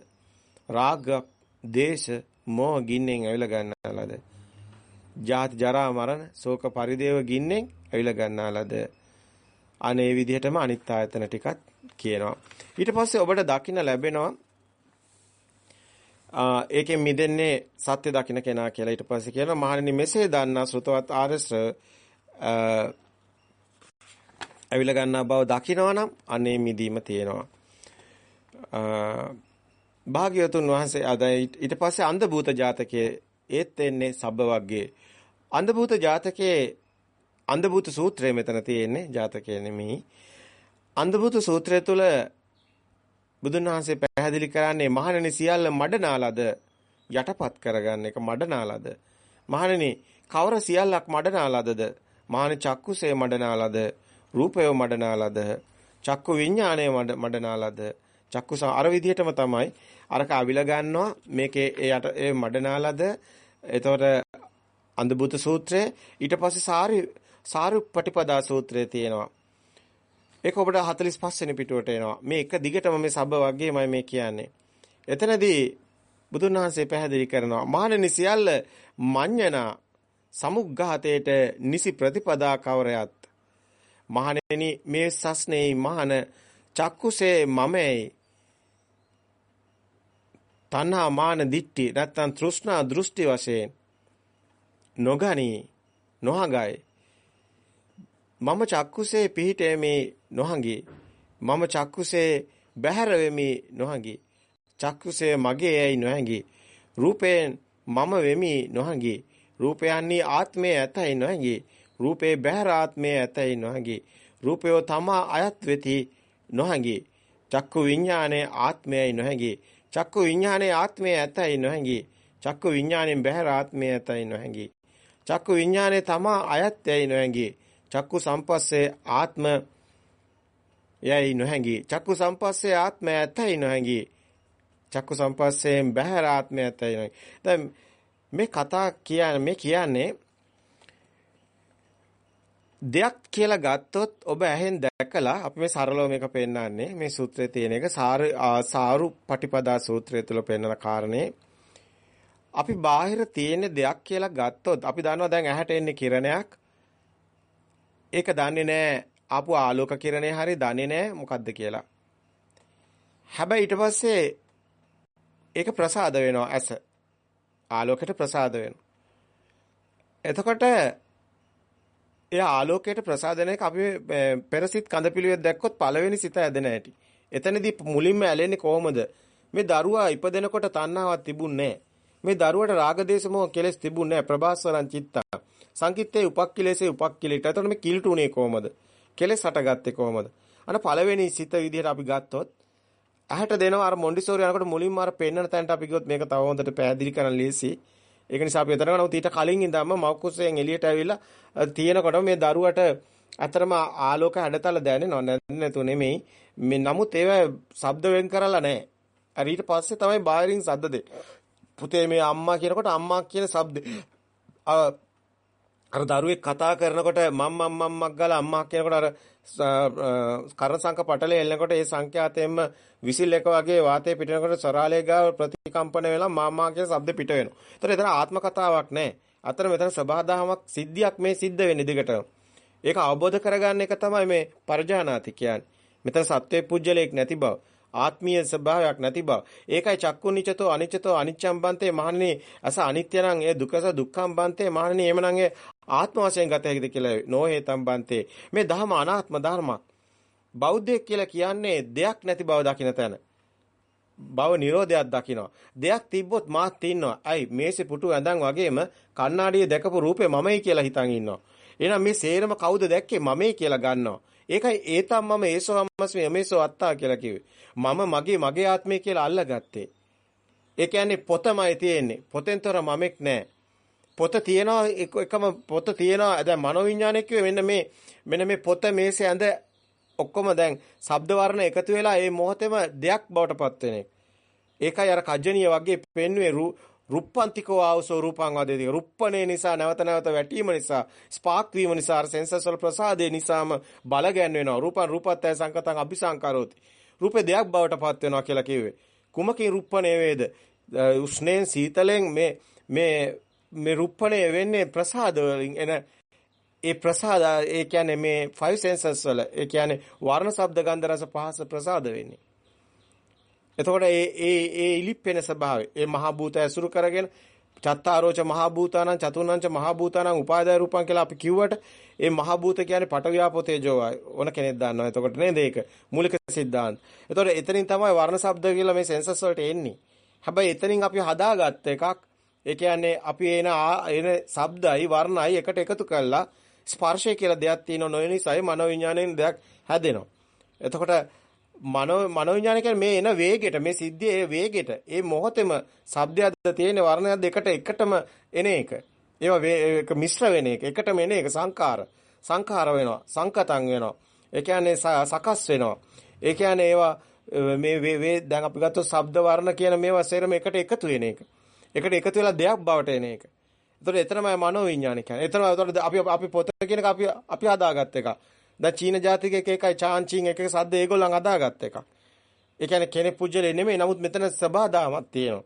රාග දේශ මොහ ගින්නෙන් අවිල ගන්නාලද ජාති ජරා මරණ ශෝක පරිදේව ගින්නෙන් අවිල ගන්නාලද අනේ විදිහටම අනිත් ආයතන ටිකත් කියනවා ඊට පස්සේ ඔබට දකින්න ලැබෙනවා ඒකෙන් මිදෙන්නේ සත්‍ය දකින්න කෙනා කියලා ඊට පස්සේ කියනවා මහණෙනි මෙසේ දන්නා ශ්‍රතවත් ආරස අවිල ගන්නා බව දකිනවා නම් අනේ මිදීම තියෙනවා. භාග්‍යවතුන් වහන්සේ අද ඊට පස්සේ අන්ධ භූත ජාතකයේ ඒත් එන්නේ සබ්බ වර්ගයේ. අන්ධභූත ජාතකයේ අන්ධභූත සූත්‍රය මෙතන තියෙන්නේ ජාතකය නෙමෙයි. අන්ධභූත සූත්‍රය තුල බුදුන් වහන්සේ පැහැදිලි කරන්නේ මහණෙනි සියල්ල මඩනාලද යටපත් කරගන්න එක මඩනාලද? මහණෙනි කවර සියල්ලක් මඩනාලදද? මහණ චක්කුසේ මඩනාලද? රූපය මඩනාලද? චක්කු විඥාණය මඩනාලද? චක්කු අර විදිහටම තමයි අරක අවිල ගන්නවා. මේකේ ඒ යට ඒ මඩනාලද එතකොට අන්ධබුත සූත්‍රය ඊට පස්සේ සාරි සාරුප්පටිපදා සූත්‍රය තියෙනවා. ඒක ඔබට 45 වෙනි පිටුවට එනවා. මේ එක දිගටම මේ සබ්බ වර්ගයමයි මේ කියන්නේ. එතනදී බුදුන් වහන්සේ පැහැදිලි කරනවා මහණෙනි සියල්ල මඤ්ඤණා සමුග්ඝාතේට නිසි ප්‍රතිපදා කවරයත්? මහණෙනි මේ සස්නේ මහන චක්කුසේ මමයි. තණ්හා මාන දිට්ටි නැත්තම් තෘෂ්ණා දෘෂ්ටි වශයෙන් නොගනි නොහඟයි. මම චක්කුසේ පිහිටෙමි නොහඟි. මම චක්කුසේ බැහැර වෙමි නොහඟි. චක්කුසේ මගේ ඇයි නොහඟි? රූපයෙන් මම වෙමි නොහඟි. රූපයන්හි ආත්මය ඇතයි නොහඟි. රූපේ බැහැර ආත්මය ඇතයි නොහඟි. රූපය තමා අයත් වෙති නොහඟි. චක්කු විඥානයේ ආත්මයයි නොහඟි. චක්කු විඥානයේ ආත්මය ඇතයි නොහැඟි. චක්කු විඥාණයෙන් බැහැර ආත්මය ඇතයි නොහැඟි. චක්කු විඥානයේ තමා අයත් යයි නොහැඟි. චක්කු සම්පස්සේ ආත්ම යයි නොහැඟි. චක්කු සම්පස්සේ ආත්මය ඇතයි නොහැඟි. චක්කු සම්පස්සයෙන් බැහැර ආත්මය ඇතයි නොහැඟි. දැන් මේ කතා කියන්නේ මේ කියන්නේ දෙයක් කියලා ගත්තොත් ඔබ ඇහෙන් දැකලා අපි මේ සරලව මේක පෙන්නන්නේ. මේ සූත්‍රයේ තියෙන එක සාරු සාරු පටිපදා සූත්‍රය තුල පෙන්නන කාරණේ. අපි බාහිර තියෙන දෙයක් කියලා ගත්තොත් අපි දන්නවා දැන් ඇහැට එන්නේ කිරණයක්. ඒක දන්නේ නැහැ ආපු ආලෝක කිරණේ හරි දන්නේ නැහැ මොකද්ද කියලා. හැබැයි ඊට පස්සේ ඒක ප්‍රසාද වෙනවා ඇස. ආලෝකයට ප්‍රසාද වෙනවා. එතකොට ඒ ආලෝකයට ප්‍රසාදනයක අපි පෙරසිට කඳපිලියෙත් දැක්කොත් පළවෙනි සිත ඇදෙන හැටි. එතනදී මුලින්ම ඇලෙන්නේ කොහොමද? මේ දරුවා ඉපදෙනකොට තණ්හාවක් තිබුණේ මේ දරුවට රාගදේශමෝ කෙලස් තිබුණේ නැහැ. ප්‍රභාස්වරං චිත්තා. සංකිට්තේ උපක්ඛිලේසේ උපක්ඛිලේට. එතකොට මේ කිල්ටුනේ කොහොමද? කෙලස් හටගත්තේ කොහොමද? අන පළවෙනි සිත විදිහට අපි ගත්තොත් ඇහැට දෙනවා අර මොන්ඩිසෝරි යනකොට මුලින්ම අර පෙන්නන තැනට අපි ගියොත් මේක තව හොඳට පැහැදිලි කරන්න ලේසි. ඒක නිසා අපි එතන නමුත් ඊට කලින් ඉඳන්ම මෞකුසයෙන් එළියට ඇවිල්ලා තියෙනකොට මේ දරුවට අතරම ආලෝක හැඩතල දැනෙනව නැතු නෙමෙයි. මේ නමුත් ඒව ශබ්ද වෙන් කරලා නැහැ. අර ඊට පස්සේ තමයි බාහිරින් ශබ්ද දෙන්නේ. පුතේ මේ අම්මා කියනකොට අම්මා කියන ශබ්ද අර දරුවෙක් කතා කරනකොට මම් මම් මම්මක් ගාලා අම්මා කියනකොට අර කරණ සංක පටලේ එල්ලනකොට ඒ සංඛ්‍යාතයෙන්ම විසිල් එක වගේ වාතය පිටනකොට සරාලේ ගාව ප්‍රතිකම්පන වෙලා මාමා කියන શબ્ද පිට වෙනවා. ඒතර එතන ආත්ම කතාවක් නැහැ. අතර මෙතන සබහාදහමක් සිද්ධියක් මේ සිද්ධ වෙන්නේ දිගට. ඒක අවබෝධ කරගන්න එක තමයි මේ පරජානාති කියන්නේ. මෙතන සත්වයේ පුජ්‍යලයක් නැති බව. ආත්මීය ස්වභාවයක් නැති බව. ඒකයි චක්කුනිච්චතෝ අනිච්චතෝ අනිච්ඡම් බන්තේ මහණෙනි අස අනිත්‍ය නම් ඒ දුකස දුක්ඛම් බන්තේ මහණෙනි එමනම් ඒ ආත්ම වශයෙන් ගත හැකිද කියලා නොහේතම් බන්තේ. මේ ධර්ම අනාත්ම ධර්මයක්. බෞද්ධයෙක් කියලා කියන්නේ දෙයක් නැති බව දකින තැන. භව නිරෝධයක් දකිනවා. දෙයක් තිබ්බොත් මාත් ඉන්නවා. අයි මේසෙ පුටු ඇඳන් වගේම කණ්ණාඩියේ දැකපු රූපේ මමයි කියලා හිතන් ඉන්නවා. එහෙනම් මේ සේරම කවුද දැක්කේ මමයි කියලා ගන්නවා. ඒකයි ඒතම් මම ඒසෝ අම්මස්මි යමේසෝ අත්තා කියලා කිව්වේ. මම මගේ මගේ ආත්මය කියලා අල්ලගත්තේ. ඒ කියන්නේ පොතමයි තියෙන්නේ. පොතෙන්තර මමෙක් නැහැ. පොත තියනවා එකම පොත තියනවා දැන් මනෝවිඤ්ඤාණය කිව්වේ මෙන්න මේ මෙන්න මේ පොත මේසේ ඇඳ ඔක්කොම දැන් ශබ්ද වර්ණ එකතු වෙලා ඒ මොහොතේම දෙයක් බවට පත් වෙන එක. ඒකයි අර කජ්ජනීය වගේ පෙන්වුවේ රුප්පන්තිකෝ ආවසෝ රූපං වදේති. රුප්පණේ නිසා නැවත නැවත වැටීම නිසා ස්පාක් වීම නිසා අර සෙන්සර්ස් වල ප්‍රසාදේ නිසාම බල ගැන් වෙනවා. රූපං රූපත්තය සංකතං අபிසංකාරෝති. රූපේ දෙයක් බවට පත් වෙනවා කියලා කිව්වේ. කුමකින් රුප්පණේ වේද? උෂ්ණයෙන් සීතලෙන් මේ මේ මේ රුප්පණේ වෙන්නේ ප්‍රසාද වලින් එන ඒ ප්‍රසාද ඒ කියන්නේ මේ five senses වල ඒ කියන්නේ වර්ණ ශබ්ද ගන්ධ රස පහස ප්‍රසාද වෙන්නේ. එතකොට ඒ ඒ ඒ ඉලිප්පෙන ස්වභාවය ඒ මහ භූත ඇසුරු කරගෙන චත්තාරෝච මහ භූතානං චතුර්ණංච මහ භූතානං උපාදාය රූපං කියලා අපි කිව්වට ඒ මහ භූත කියන්නේ පටවියාපෝ තේජෝ ඕන කෙනෙක් දන්නවා. එතකොට නේද ඒක මූලික සිද්ධාන්ත. එතකොට එතනින් තමයි වර්ණ ශබ්ද කියලා මේ සෙන්සස් වලට එන්නේ. හැබැයි එතනින් අපි හදාගත්ත එකක් ඒ කියන්නේ අපි එන එන ශබ්දයි වර්ණයි එකට එකතු කළා ස්පර්ශය කියලා දෙයක් තියෙන නොනිසයි මනෝවිඤ්ඤාණයෙන් දෙයක් හැදෙනවා. එතකොට මනෝ මනෝවිඤ්ඤාණය කියන්නේ මේ එන වේගෙට මේ සිද්ධියේ ඒ වේගෙට ඒ මොහොතේම ශබ්දයක්ද තියෙන වර්ණයක්ද එකට එකටම එන එක. ඒවා මිශ්‍ර වෙන එක. එකටම එන එක සංකාර. සංඛාර වෙනවා. සංකතං වෙනවා. ඒ කියන්නේ සකස් වෙනවා. ඒ කියන්නේ ඒවා මේ වේ දැන් අපි ගත්තොත් ශබ්ද වර්ණ කියන මේවා සේරම එකට එකතු වෙන එක. එකට එකතු වෙලා දෙයක් බවට එන එක. එතකොට එතනමයි මනෝ විඥාන කියන්නේ. එතනම එතකොට අපි අපි පොත කියන එක අපි අපි හදාගත්ත එක. දැන් චීන ජාතික එක එකයි චාන් චීන් එක එක සද්ද ඒගොල්ලන් හදාගත්ත එකක්. ඒ කියන්නේ කෙනෙක් පුජ්‍යලේ නෙමෙයි. නමුත් මෙතන සබහාදාමක් තියෙනවා.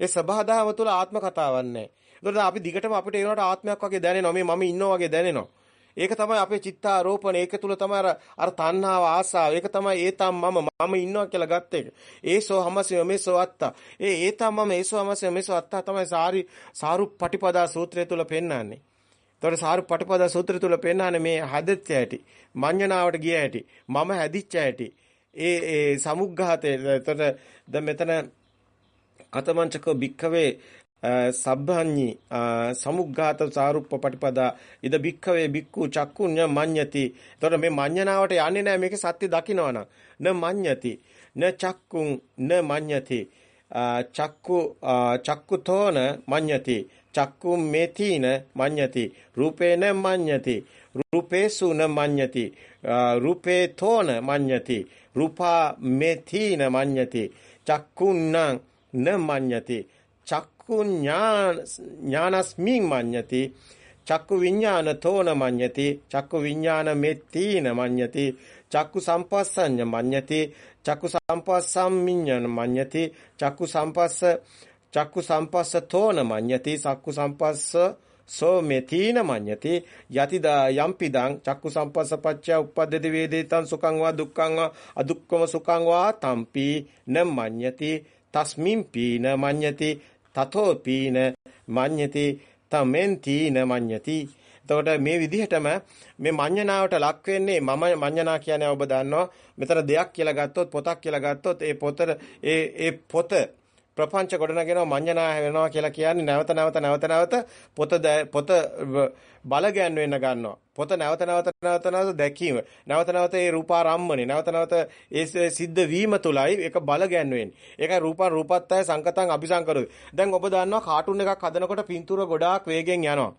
ඒ සබහාදාම තුළ ආත්ම කතාවක් නැහැ. එතකොට අපි දිගටම අපිට ඒනකට ආත්මයක් වගේ දැනෙනවා. මේ මම ඉන්නවා වගේ දැනෙනවා. ඒක තමයි අපේ චිත්තාරෝපණ. ඒක තුල තමයි අර අර තණ්හාව ආසාව. ඒක තමයි ඒතම් මම මම ඉන්නවා කියලා ගත්ත එක. ඒසෝ හමසෙ මේසෝ අත්තා. ඒ ඒතම් මම ඒසෝ හමසෙ මේසෝ අත්තා තමයි සාරි සාරු පටිපදා සූත්‍රය තුල පෙන්වන්නේ. එතකොට සාරු පටිපදා සූත්‍රය තුල පෙන්වන්නේ මේ හදෙච්ච ඇටි, මඤ්ඤණාවට ගිය ඇටි, මම හැදිච්ච ඇටි. ඒ ඒ සමුග්ඝාතේ එතකොට දැන් මෙතන කතමංචකෝ භික්ඛවේ සබ්බඤ්ඤි සමුග්ඝාත සාරුප්ප පටිපදා ඉද බික්ඛවේ බික්ඛු චක්කුඤ්ඤ මඤ්ඤති. එතකොට මේ මඤ්ඤණාවට යන්නේ නැහැ මේකේ සත්‍ය දකින්නවනම්. න මඤ්ඤති. න චක්කුං න මඤ්ඤති. චක්කු චක්කුතෝන මඤ්ඤති. චක්කුම් මේතින මඤ්ඤති. රූපේන මඤ්ඤති. රූපේසු න මඤ්ඤති. රූපේ තෝන මඤ්ඤති. රූපා මේතින මඤ්ඤති. චක්කුන්නං න මඤ්ඤති. චක් චක්කු ඥානස්මින් මඤ්ඤති චක්කු විඥාන තෝන මඤ්ඤති චක්කු විඥාන මෙත්තින මඤ්ඤති චක්කු සම්පස්සඤ්ඤ මඤ්ඤති චක්කු සම්පස්සම්මිඤ්ඤන මඤ්ඤති චක්කු සම්පස්ස චක්කු සම්පස්ස තෝන මඤ්ඤති චක්කු සම්පස්ස සෝ මෙතින මඤ්ඤති යතිදා යම්පිදං චක්කු සම්පස්ස පච්චය උප්පද්දති වේදිතං සුඛං වා දුක්ඛං වා අදුක්ඛම සුඛං වා තම්පි න මඤ්ඤති තස්මින් පීන මඤ්ඤති තතෝ පීන මඤ්ඤති තමෙන් තීන මඤ්ඤති. එතකොට මේ විදිහටම මේ මඤ්ඤණාවට ලක් වෙන්නේ මම මඤ්ඤණා කියන්නේ ඔබ දන්නවා. මෙතන දෙයක් කියලා ගත්තොත් පොතක් කියලා ගත්තොත් ඒ පොතර ඒ ඒ පොත ප්‍රපංච ගොඩනගෙනවා මඤ්ඤණා වෙනවා කියලා කියන්නේ නැවත නැවත නැවත නැවත පොත පොත බල ගැන් වෙන්න ගන්නවා. පොත නැවත නැවත නැවත නැවත දැකීම. නැවත නැවත ඒ රූපාරම්මනේ. නැවත නැවත ඒ සිද්ධ වීම තුලයි ඒක බල ගැන් වෙන්නේ. ඒකයි රූපා රූපත්තය සංකතං අபிසංකරොත්. දැන් ඔබ දන්නවා කාටුන් එකක් හදනකොට පින්තූර ගොඩාක් වේගෙන් යනවා.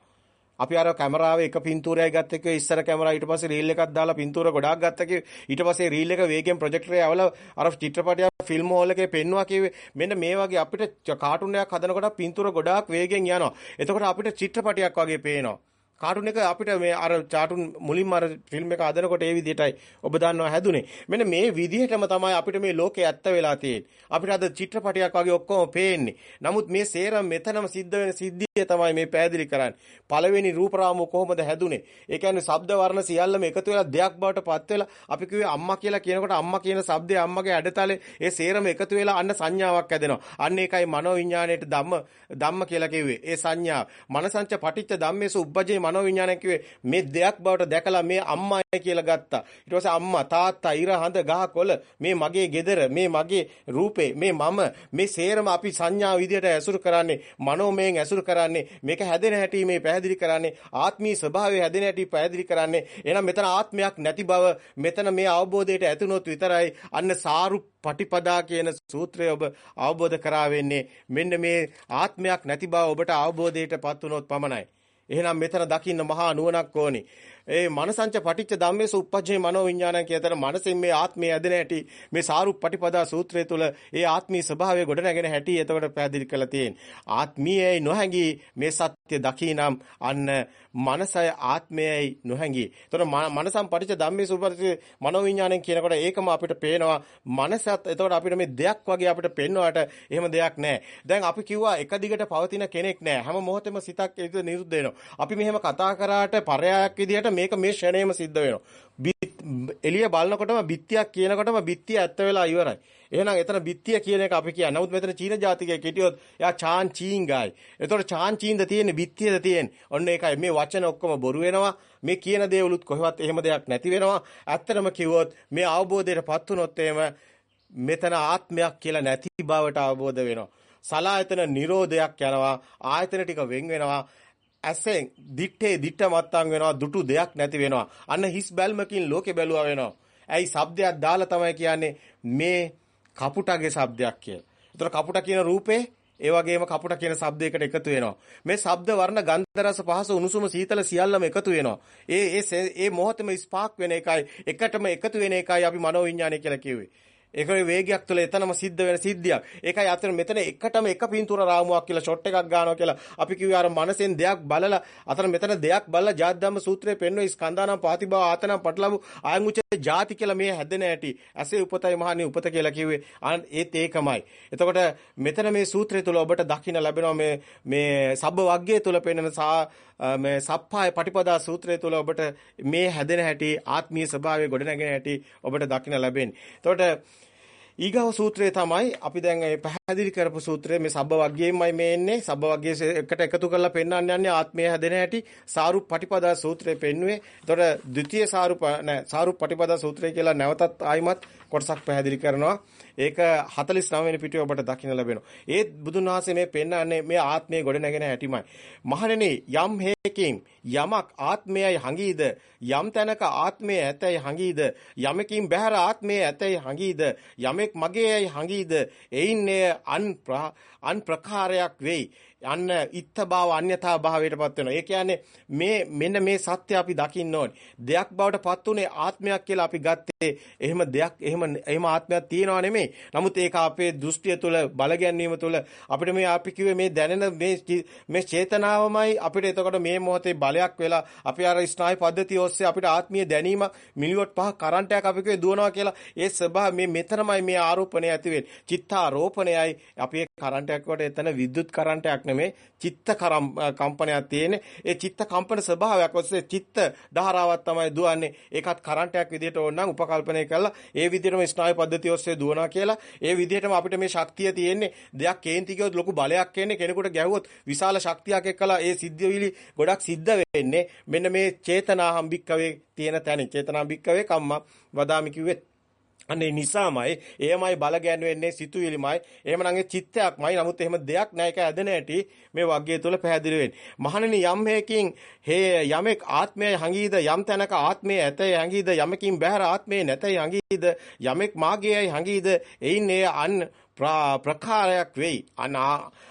අපි අර කැමරාවේ එක පින්තූරයක් ගත්ත එක ඉස්සර කැමරා ඊට පස්සේ රීල් එකක් දාලා පින්තූර ගොඩාක් ගත්ත එක ඊට පස්සේ රීල් එක වේගෙන් ප්‍රොජෙක්ටරේ යවලා අර චිත්‍රපටයක් ෆිල්ම් හෝල් එකේ පෙන්නවා කිව්වේ. මෙන්න මේ වගේ අපිට කාටුන් එකක් හදනකොට පින්තූර ගොඩාක් වේගෙන් යනවා. එතකොට අපිට චිත්‍රපටයක් වගේ පේනවා. කාටුන් එක අපිට මේ අර චාටුන් මුලින්ම අර ෆිල්ම් එක හදනකොට ඒ විදිහටයි ඔබ දන්නවා හැදුනේ. මෙන්න මේ විදිහටම තමයි අපිට මේ ලෝකේ ඇත්ත වෙලා තියෙන්නේ. අපිට අද චිත්‍රපටයක් වගේ ඔක්කොම පේන්නේ. නමුත් මේ සේරම මෙතනම සිද්ධ වෙන සිද්ධිය තමයි මේ පැහැදිලි කරන්නේ. පළවෙනි රූපරාමුව කොහොමද හැදුනේ? ඒ කියන්නේ ශබ්ද වර්ණ සියල්ලම එකතු වෙලා දෙයක් බවට පත් වෙලා අපි කිව්වේ අම්මා කියලා කියනකොට අම්මා කියන શબ્දය අම්මගේ ඇඩතලේ ඒ සේරම එකතු වෙලා අන්න සංඥාවක් හැදෙනවා. අන්න ඒකයි මනෝ විඥාණයට ධම්ම ධම්ම කියලා කිව්වේ. ඒ සංඥාව. මනසංච පටිච්ච ධම්මේසු උබ්බජේ මනෝ විඥානය කිව්වේ මේ දෙයක් බවට දැකලා මේ අම්මායි කියලා ගත්තා. ඊට පස්සේ අම්මා තාත්තා ඉර හඳ ගහ කොළ මේ මගේ ගෙදර මේ මගේ රූපේ මේ මම මේ සේරම අපි සංඥා විදියට ඇසුරු කරන්නේ මනෝමයෙන් ඇසුරු කරන්නේ මේක හැදෙන හැටි මේ පැහැදිලි කරන්නේ ආත්මීය ස්වභාවය හැදෙන හැටි පැහැදිලි කරන්නේ. එහෙනම් මෙතන ආත්මයක් නැති බව මෙතන මේ අවබෝධයට ඇතුනොත් විතරයි අන්න සාරු පටිපදා කියන සූත්‍රය ඔබ අවබෝධ කරා වෙන්නේ. මෙන්න මේ ආත්මයක් නැති බව ඔබට අවබෝධයටපත් වුණොත් පමණයි. එහෙනම් මෙතන දකින්න මහා නුවණක් ඕනේ. ඒ මනසංච පටිච්ච ධම්මේසු උප්පජ්ජේ මනෝ විඥානං කියතර මනසින් මේ ආත්මය ඇදෙන හැටි මේ සාරුප්පටිපදා සූත්‍රය තුල ඒ ආත්මී ස්වභාවය ගොඩ නැගෙන හැටි එතකොට පැහැදිලි කරලා තියෙන. ආත්මීයයි නොහැඟි මේ සත්‍ය දකිනම් අන්න මනසය ආත්මයයි නොහැඟි. එතකොට මනසම් පටිච්ච ධම්මේසු උප්පජ්ජේ මනෝ විඥානං කියනකොට ඒකම අපිට පේනවා මනසත් එතකොට අපිට මේ දෙයක් වගේ අපිට පෙන්වවට එහෙම දෙයක් නැහැ. දැන් අපි කිව්වා එක දිගට පවතින කෙනෙක් නැහැ. හැම මොහොතෙම සිතක් නිරුද්ධ වෙනවා. අපි මෙහෙම කතා කරාට පරයායක් විදිහට මේක මේ ෂණේම සිද්ධ වෙනවා. එළිය බලනකොටම බිත්තියක් කියනකොටම බිත්තිය ඇත්ත වෙලා ඉවරයි. එහෙනම් එතන බිත්තිය කියන එක අපි කියන්නේ. නමුත් මෙතන චීන ජාතිකයෙක් හිටියොත් එයා චාන් චීන් ගායි. එතකොට චාන් චීන්ද තියෙන්නේ බිත්තියද තියෙන්නේ. ඔන්න ඒකයි මේ වචන ඔක්කොම බොරු වෙනවා. මේ කියන දේවලුත් කොහෙවත් එහෙම දෙයක් නැති වෙනවා. ඇත්තටම කිව්වොත් මේ අවබෝධයටපත් වුණොත් එහෙම මෙතන ආත්මයක් කියලා නැති බවට අවබෝධ වෙනවා. සලායතන නිරෝධයක් යනවා. ආයතන ටික වෙන් වෙනවා. ඇසෙන් දිත්තේ දිත්ත මත්තන් වෙනවා දුටු දෙයක් නැති වෙනවා. අන්න හිස් බැල්මකින් ලෝකේ බැලුවා වෙනවා. ඇයි shabdයක් දාලා තමයි කියන්නේ මේ කපුටගේ shabdයක් කියලා. ඒතර කපුට කියන රූපේ ඒ වගේම කපුට කියන shabdයකට එකතු වෙනවා. මේ shabd වර්ණ ගන්ධ රස පහස උණුසුම සීතල සියල්ලම එකතු වෙනවා. ඒ ඒ ඒ මොහොතේම ස්පාක් වෙන එකයි එකටම එකතු වෙන එකයි අපි මනෝවිඤ්ඤාණය කියලා කිව්වේ. ඒකේ වේගයක් තුළ එතනම සිද්ධ වෙන සිද්ධියක්. ඒකයි අතන මෙතන එකටම එක පින්තූර රාමුවක් කියලා ෂොට් එකක් ගන්නවා කියලා අපි කිව්වේ අර මනසෙන් දෙයක් බලලා අතන මෙතන දෙයක් බලලා ජාත්‍යම්ම සූත්‍රයේ පෙන්වන ස්කන්ධානම් පාතිභව ආතනම් පටලවු ආයන් උච්ච ಜಾති කියලා මේ හැදෙන ඇටි. ඇසේ උපතයි මහණී උපත කියලා කිව්වේ. ඒත් ඒකමයි. එතකොට මෙතන මේ සූත්‍රය තුළ ඔබට දකින්න ලැබෙනවා මේ මේ සබ්බ වග්ගයේ තුළ පෙන්වන මේ සප්පාය පටිපදා සූත්‍රය තුළ ඔබට මේ හැදෙන හැටි ආත්මීය ස්වභාවය ගොඩනගෙන හැටි ඔබට දකින්න ලැබෙන්නේ. එතකොට ඊගව සූත්‍රය තමයි අපි දැන් මේ පැහැදිලි කරපු සූත්‍රය මේ සබ්බ වග්ගයෙන්මයි මේ එන්නේ සබ්බ වග්ගයේ එකට එකතු කරලා පෙන්වන්න යන්නේ ආත්මය හැදෙන හැටි සාරුප් පටිපදා සූත්‍රය පෙන්වුවේ. එතකොට ද්විතීය සාරුප නෑ සාරුප් පටිපදා සූත්‍රය කියලා නැවතත් ආයිමත් කොටසක් පැහැදිලි කරනවා. ඒක 49 වෙනි පිටුවේ ඔබට දකින්න ලැබෙනවා. ඒත් බුදුන් වහන්සේ මේ පෙන්වන්නේ මේ ආත්මයේ ගොඩ නැගෙන හැටිමයි. මහණෙනි යම් හේකින් යමක් ආත්මයයි හංගීද යම් තැනක ආත්මය ඇතයි හංගීද යමකින් බහැර ආත්මය ඇතයි හංගීද යමෙක් මගේයි හංගීද එයින්නේ අන් අන් ප්‍රකාරයක් වෙයි. අන්න ඉත්ත භාව අන්‍යතා භාවයටපත් වෙනවා. ඒ කියන්නේ මේ මෙන්න මේ සත්‍ය අපි දකින්න ඕනේ. දෙයක් බවට පත් උනේ ආත්මයක් කියලා අපි ගත්තේ එහෙම දෙයක් එහෙම එහෙම ආත්මයක් තියෙනව නෙමෙයි. නමුත් ඒක අපේ දෘෂ්ටිය තුළ බලගැන්වීම තුළ අපිට මේ අපි කිව්වේ මේ දැනෙන මේ මේ චේතනාවමයි අපිට එතකොට මේ මොහොතේ බලයක් වෙලා අපි අර ස්නායු පද්ධතිය ඔස්සේ අපිට ආත්මීය දැනීම මිලිවොට් පහ කරන්ට් එකක් අපි කිව්වේ දුවනවා කියලා ඒ ස්වභාව මේ මෙතනමයි මේ ආරෝපණය ඇති වෙන්නේ. චිත්තාරෝපණයයි අපි ඒ කරන්ට් එකක් කොට එතන විද්‍යුත් කරන්ට් එකක් නෙමෙයි චිත්ත කම්පනයක් තියෙන්නේ. ඒ චිත්ත කම්පන ස්වභාවයක් ඔස්සේ චිත්ත ධාරාවක් තමයි දුවන්නේ. ඒකත් කරන්ට් එකක් විදිහට ඕන නම් උපකල්පනය කරලා ඒ විදිහටම ස්නායු පද්ධතිය ඔස්සේ දුවනවා කියලා ඒ විදිහටම අපිට මේ ශක්තිය තියෙන්නේ. දෙයක් කේන්ති කියොත් ලොකු බලයක් එන්නේ කෙනෙකුට ගැහුවොත් විශාල ශක්තියක් එක්කලා ඒ සිද්ධවිලි ගොඩක් සිද්ධ වෙන්නේ. මෙන්න මේ චේතනාහම් භික්කවේ තියෙන තැන. චේතනාහම් භික්කවේ කම්ම වදාමි කිව්වෙත් අනේ නිසාමයි එයමයි බල ගැන්වෙන්නේ සිතුවිලිමයි. එහෙමනම් ඒ චිත්තයක්මයි. නමුත් එහෙම දෙයක් නැහැ ඒක ඇදෙන ඇටි මේ වග්ගය තුල පැහැදිලි වෙන්නේ. මහණෙනි යම් හේකින් හේ යමෙක් ආත්මයයි හංගීද යම් තැනක ආත්මය ඇතයි හංගීද යමකින් බහැර ආත්මය නැතයි හංගීද යමෙක් මාගේයයි හංගීද එයින් එය අන් ප්‍රකාරයක් වෙයි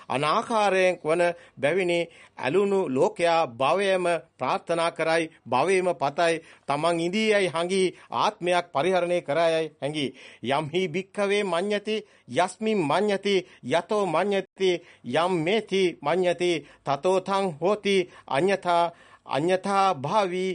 අනාකාරයෙන් වන බැවිනි ඇලුණු ලෝකයා භවයම ප්‍රාර්ථනා කරයි භවයේම පතයි තමන් ඉදීයයි හංගී ආත්මයක් පරිහරණය කරයයි හැඟි යම්හි භික්ඛවේ මඤ්ඤති යස්මින් මඤ්ඤති යතෝ මඤ්ඤති යම් මේති මඤ්ඤති තතෝ තං හෝති අඤ්ඤතා අඤ්ඤතා භාවි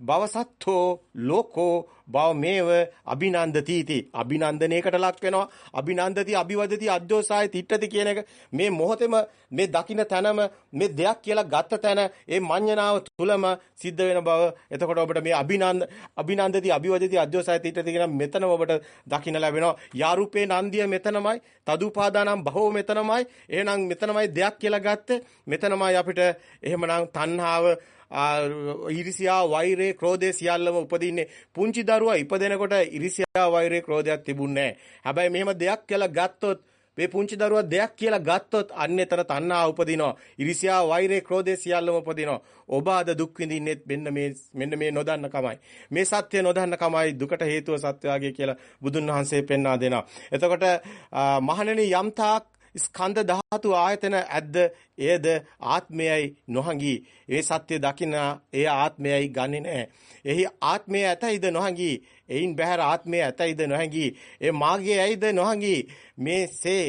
භවසත්තෝ ලෝකෝ භවමේව අභිනන්දතිති අභිනන්දනයකට ලක් වෙනවා. අභිනන්දති අභිවදති අද්දෝසාය තිට්ඨති කියන එක මේ මොහොතේම මේ දකින්න තැනම මේ දෙයක් කියලා ගත්ත තැන ඒ මඤ්ඤණාව තුලම සිද්ධ වෙන බව. එතකොට ඔබට මේ අභිනන්ද අභිනන්දති අභිවදති අද්දෝසාය තිට්ඨති කියන මෙතනම ඔබට දකින්න ලැබෙනවා. යාරූපේ නන්දිය මෙතනමයි. තදුපාදානම් බහව මෙතනමයි. එහෙනම් මෙතනමයි දෙයක් කියලා ගත්තේ. මෙතනමයි අපිට එහෙමනම් තණ්හාව ඊර්ෂියා වෛරය ක්‍රෝධය සියල්ලම උපදින්නේ පුංචි දරුවා ඉපදෙනකොට ඊර්ෂියා වෛරය ක්‍රෝධයක් තිබුණේ නැහැ. හැබැයි මෙහෙම දෙයක් කියලා ගත්තොත් මේ පුංචි දරුවා දෙයක් කියලා ගත්තොත් අන්නේතර තණ්හා උපදිනවා. ඊර්ෂියා වෛරය ක්‍රෝධය සියල්ලම උපදිනවා. ඔබ අද දුක් විඳින්නේ මෙන්න මේ මෙන්න මේ නොදන්න කමයි. මේ සත්‍ය නොදන්න කමයි දුකට හේතුව සත්‍යයගේ කියලා බුදුන් වහන්සේ පෙන්වා දෙනවා. එතකොට මහණෙනි යම්තාක් ස්කන්ධ ධාතු ආයතන ඇද්ද? එයද ආත්මයයි නොහඟි. ඒ සත්‍ය දකින ඒ ආත්මයයි ගන්නේ නැහැ. එහි ආත්මය ඇතයිද නොහඟි? එයින් බහැර ආත්මය ඇතයිද නොහඟි? ඒ මාගේ ඇයිද නොහඟි? මේසේ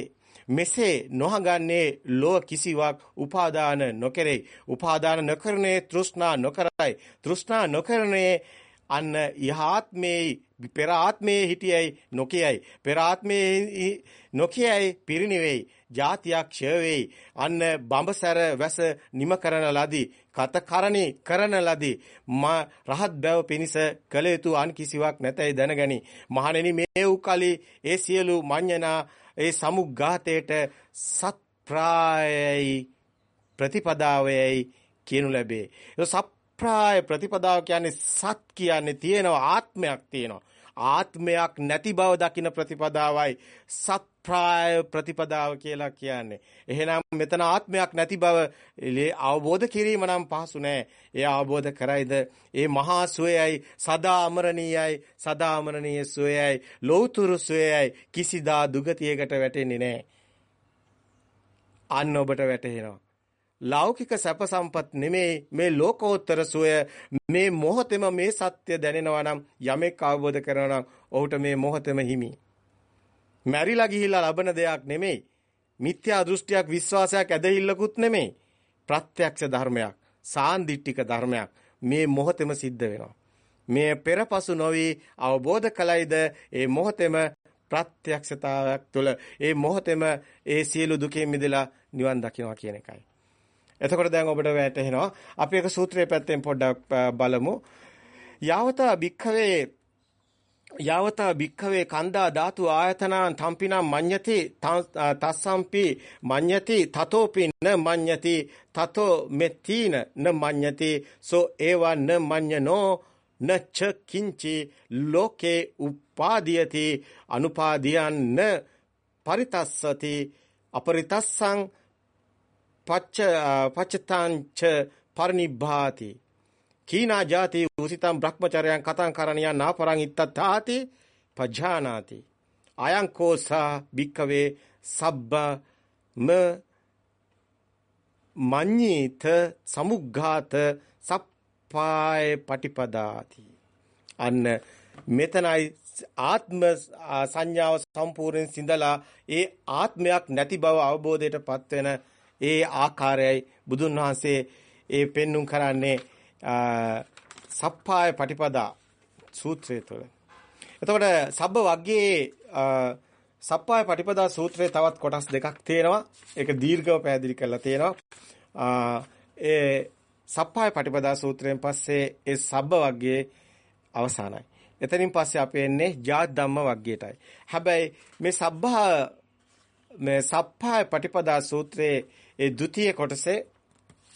මෙසේ නොහගන්නේ ලෝ කිසිවක් උපාදාන නොකරේ උපාදාන නොකරනේ තෘෂ්ණා නොකරයි. තෘෂ්ණා නොකරනේ අන්න යහාත්මේ පෙර ආත්මයේ හිටියයි නොකියයි. පෙර ආත්මයේ නොකියයි පිරිණිවෙයි. જાතියක් ක්ෂය වෙයි. අන්න බඹසර වැස නිම කරන ලදී. කත කරණි කරන ලදී. මා රහත් බව පිනිස කල යුතු අන් කිසිවක් නැතයි දැනගනි. මහණෙනි මේ උකලි ඒ සියලු මඤ්ඤණා ඒ සමුග්ඝාතයට සත්ප්‍රායයි ප්‍රතිපදාවයයි කියනු ලැබේ. ඒ සප්‍රාය ප්‍රතිපදාව කියන්නේ සත් කියන්නේ තියෙනවා ආත්මයක් තියෙනවා. ආත්මයක් නැති බව දකින ප්‍රතිපදාවයි සත්‍ප්‍රාය ප්‍රතිපදාව කියලා කියන්නේ. එහෙනම් මෙතන ආත්මයක් නැති බව අවබෝධ කිරීම නම් පහසු නෑ. ඒ අවබෝධ කරයිද ඒ මහා සුවයයි සදා අමරණීයයි සදා අමරණීය සුවයයි ලෞතුරු සුවයයි කිසිදා දුගතියකට වැටෙන්නේ නෑ. අන්න ඔබට වැටහෙනවා. ලෞකික සැප සම්පත් නෙමේ මේ ලෝකෝත්තර සුවය මේ මොහොතේම මේ සත්‍ය දැනෙනවා නම් යමෙක් අවබෝධ කරනවා නම් ඔහුට මේ මොහොතේම හිමි. මැරිලා ගිහිල්ලා ලබන දෙයක් නෙමෙයි. මිත්‍යා දෘෂ්ටියක් විශ්වාසයක් ඇදහිල්ලකුත් නෙමෙයි. ප්‍රත්‍යක්ෂ ධර්මයක්, සාන්දිටික ධර්මයක් මේ මොහොතේම සිද්ධ වෙනවා. මේ පෙරපසු නොවි අවබෝධ කලයිද ඒ මොහොතේම ප්‍රත්‍යක්ෂතාවයක් තුළ ඒ මොහොතේම ඒ සියලු දුකෙන් මිදලා නිවන් දකිනවා කියන එකයි. එතකොට දැන් ඔබට වැටහෙනවා අපි එක සූත්‍රයේ පැත්තෙන් පොඩ්ඩක් බලමු. යාවතා භික්ඛවේ යාවතා භික්ඛවේ කන්දා ධාතු ආයතනං තම්පිනම් මඤ්ඤති තස්සම්පි මඤ්ඤති තතෝපි න මඤ්ඤති තතෝ මෙත්තින න මඤ්ඤති සෝ ඒවා න මඤ්ඤනෝ නච්ච කිංචි ලෝකේ උපාදීයති අනුපාදීයන් න පරිතස්සති අපරිතස්සං පච්ච පච්චතාංච පරිනිබ්බාති. කීනා ජාති උසිතම් බ්‍රහ්මචර්යයන් කතං කරණියා නාපරං ඉත්තතාති පජානාති. අයං කෝසා භික්කවේ සබ්බ ම මඤ්ඤීත සමුග්ඝාත සප්පාය පටිපදාති. අන්න මෙතනයි ආත්ම සංඥාව සම්පූර්ණයෙන් සිඳලා ඒ ආත්මයක් නැති බව අවබෝධයටපත් වෙන ඒ ආකාරයයි බුදුන් වහන්සේ ඒ පෙන්눔 කරන්නේ සප්පාය පටිපදා සූත්‍රය තුළ. එතකොට සබ්බ වග්ගයේ සප්පාය පටිපදා සූත්‍රයේ තවත් කොටස් දෙකක් තියෙනවා. ඒක දීර්ඝව පැහැදිලි කරලා තියෙනවා. ඒ සප්පාය පටිපදා සූත්‍රයෙන් පස්සේ ඒ සබ්බ වග්ගයේ අවසానයි. එතනින් පස්සේ අපි එන්නේ ජාත් ධම්ම වග්ගයටයි. හැබැයි මේ සබ්බා මේ සප්පාය පටිපදා සූත්‍රයේ ඒ ဒုတိ ය කොටසේ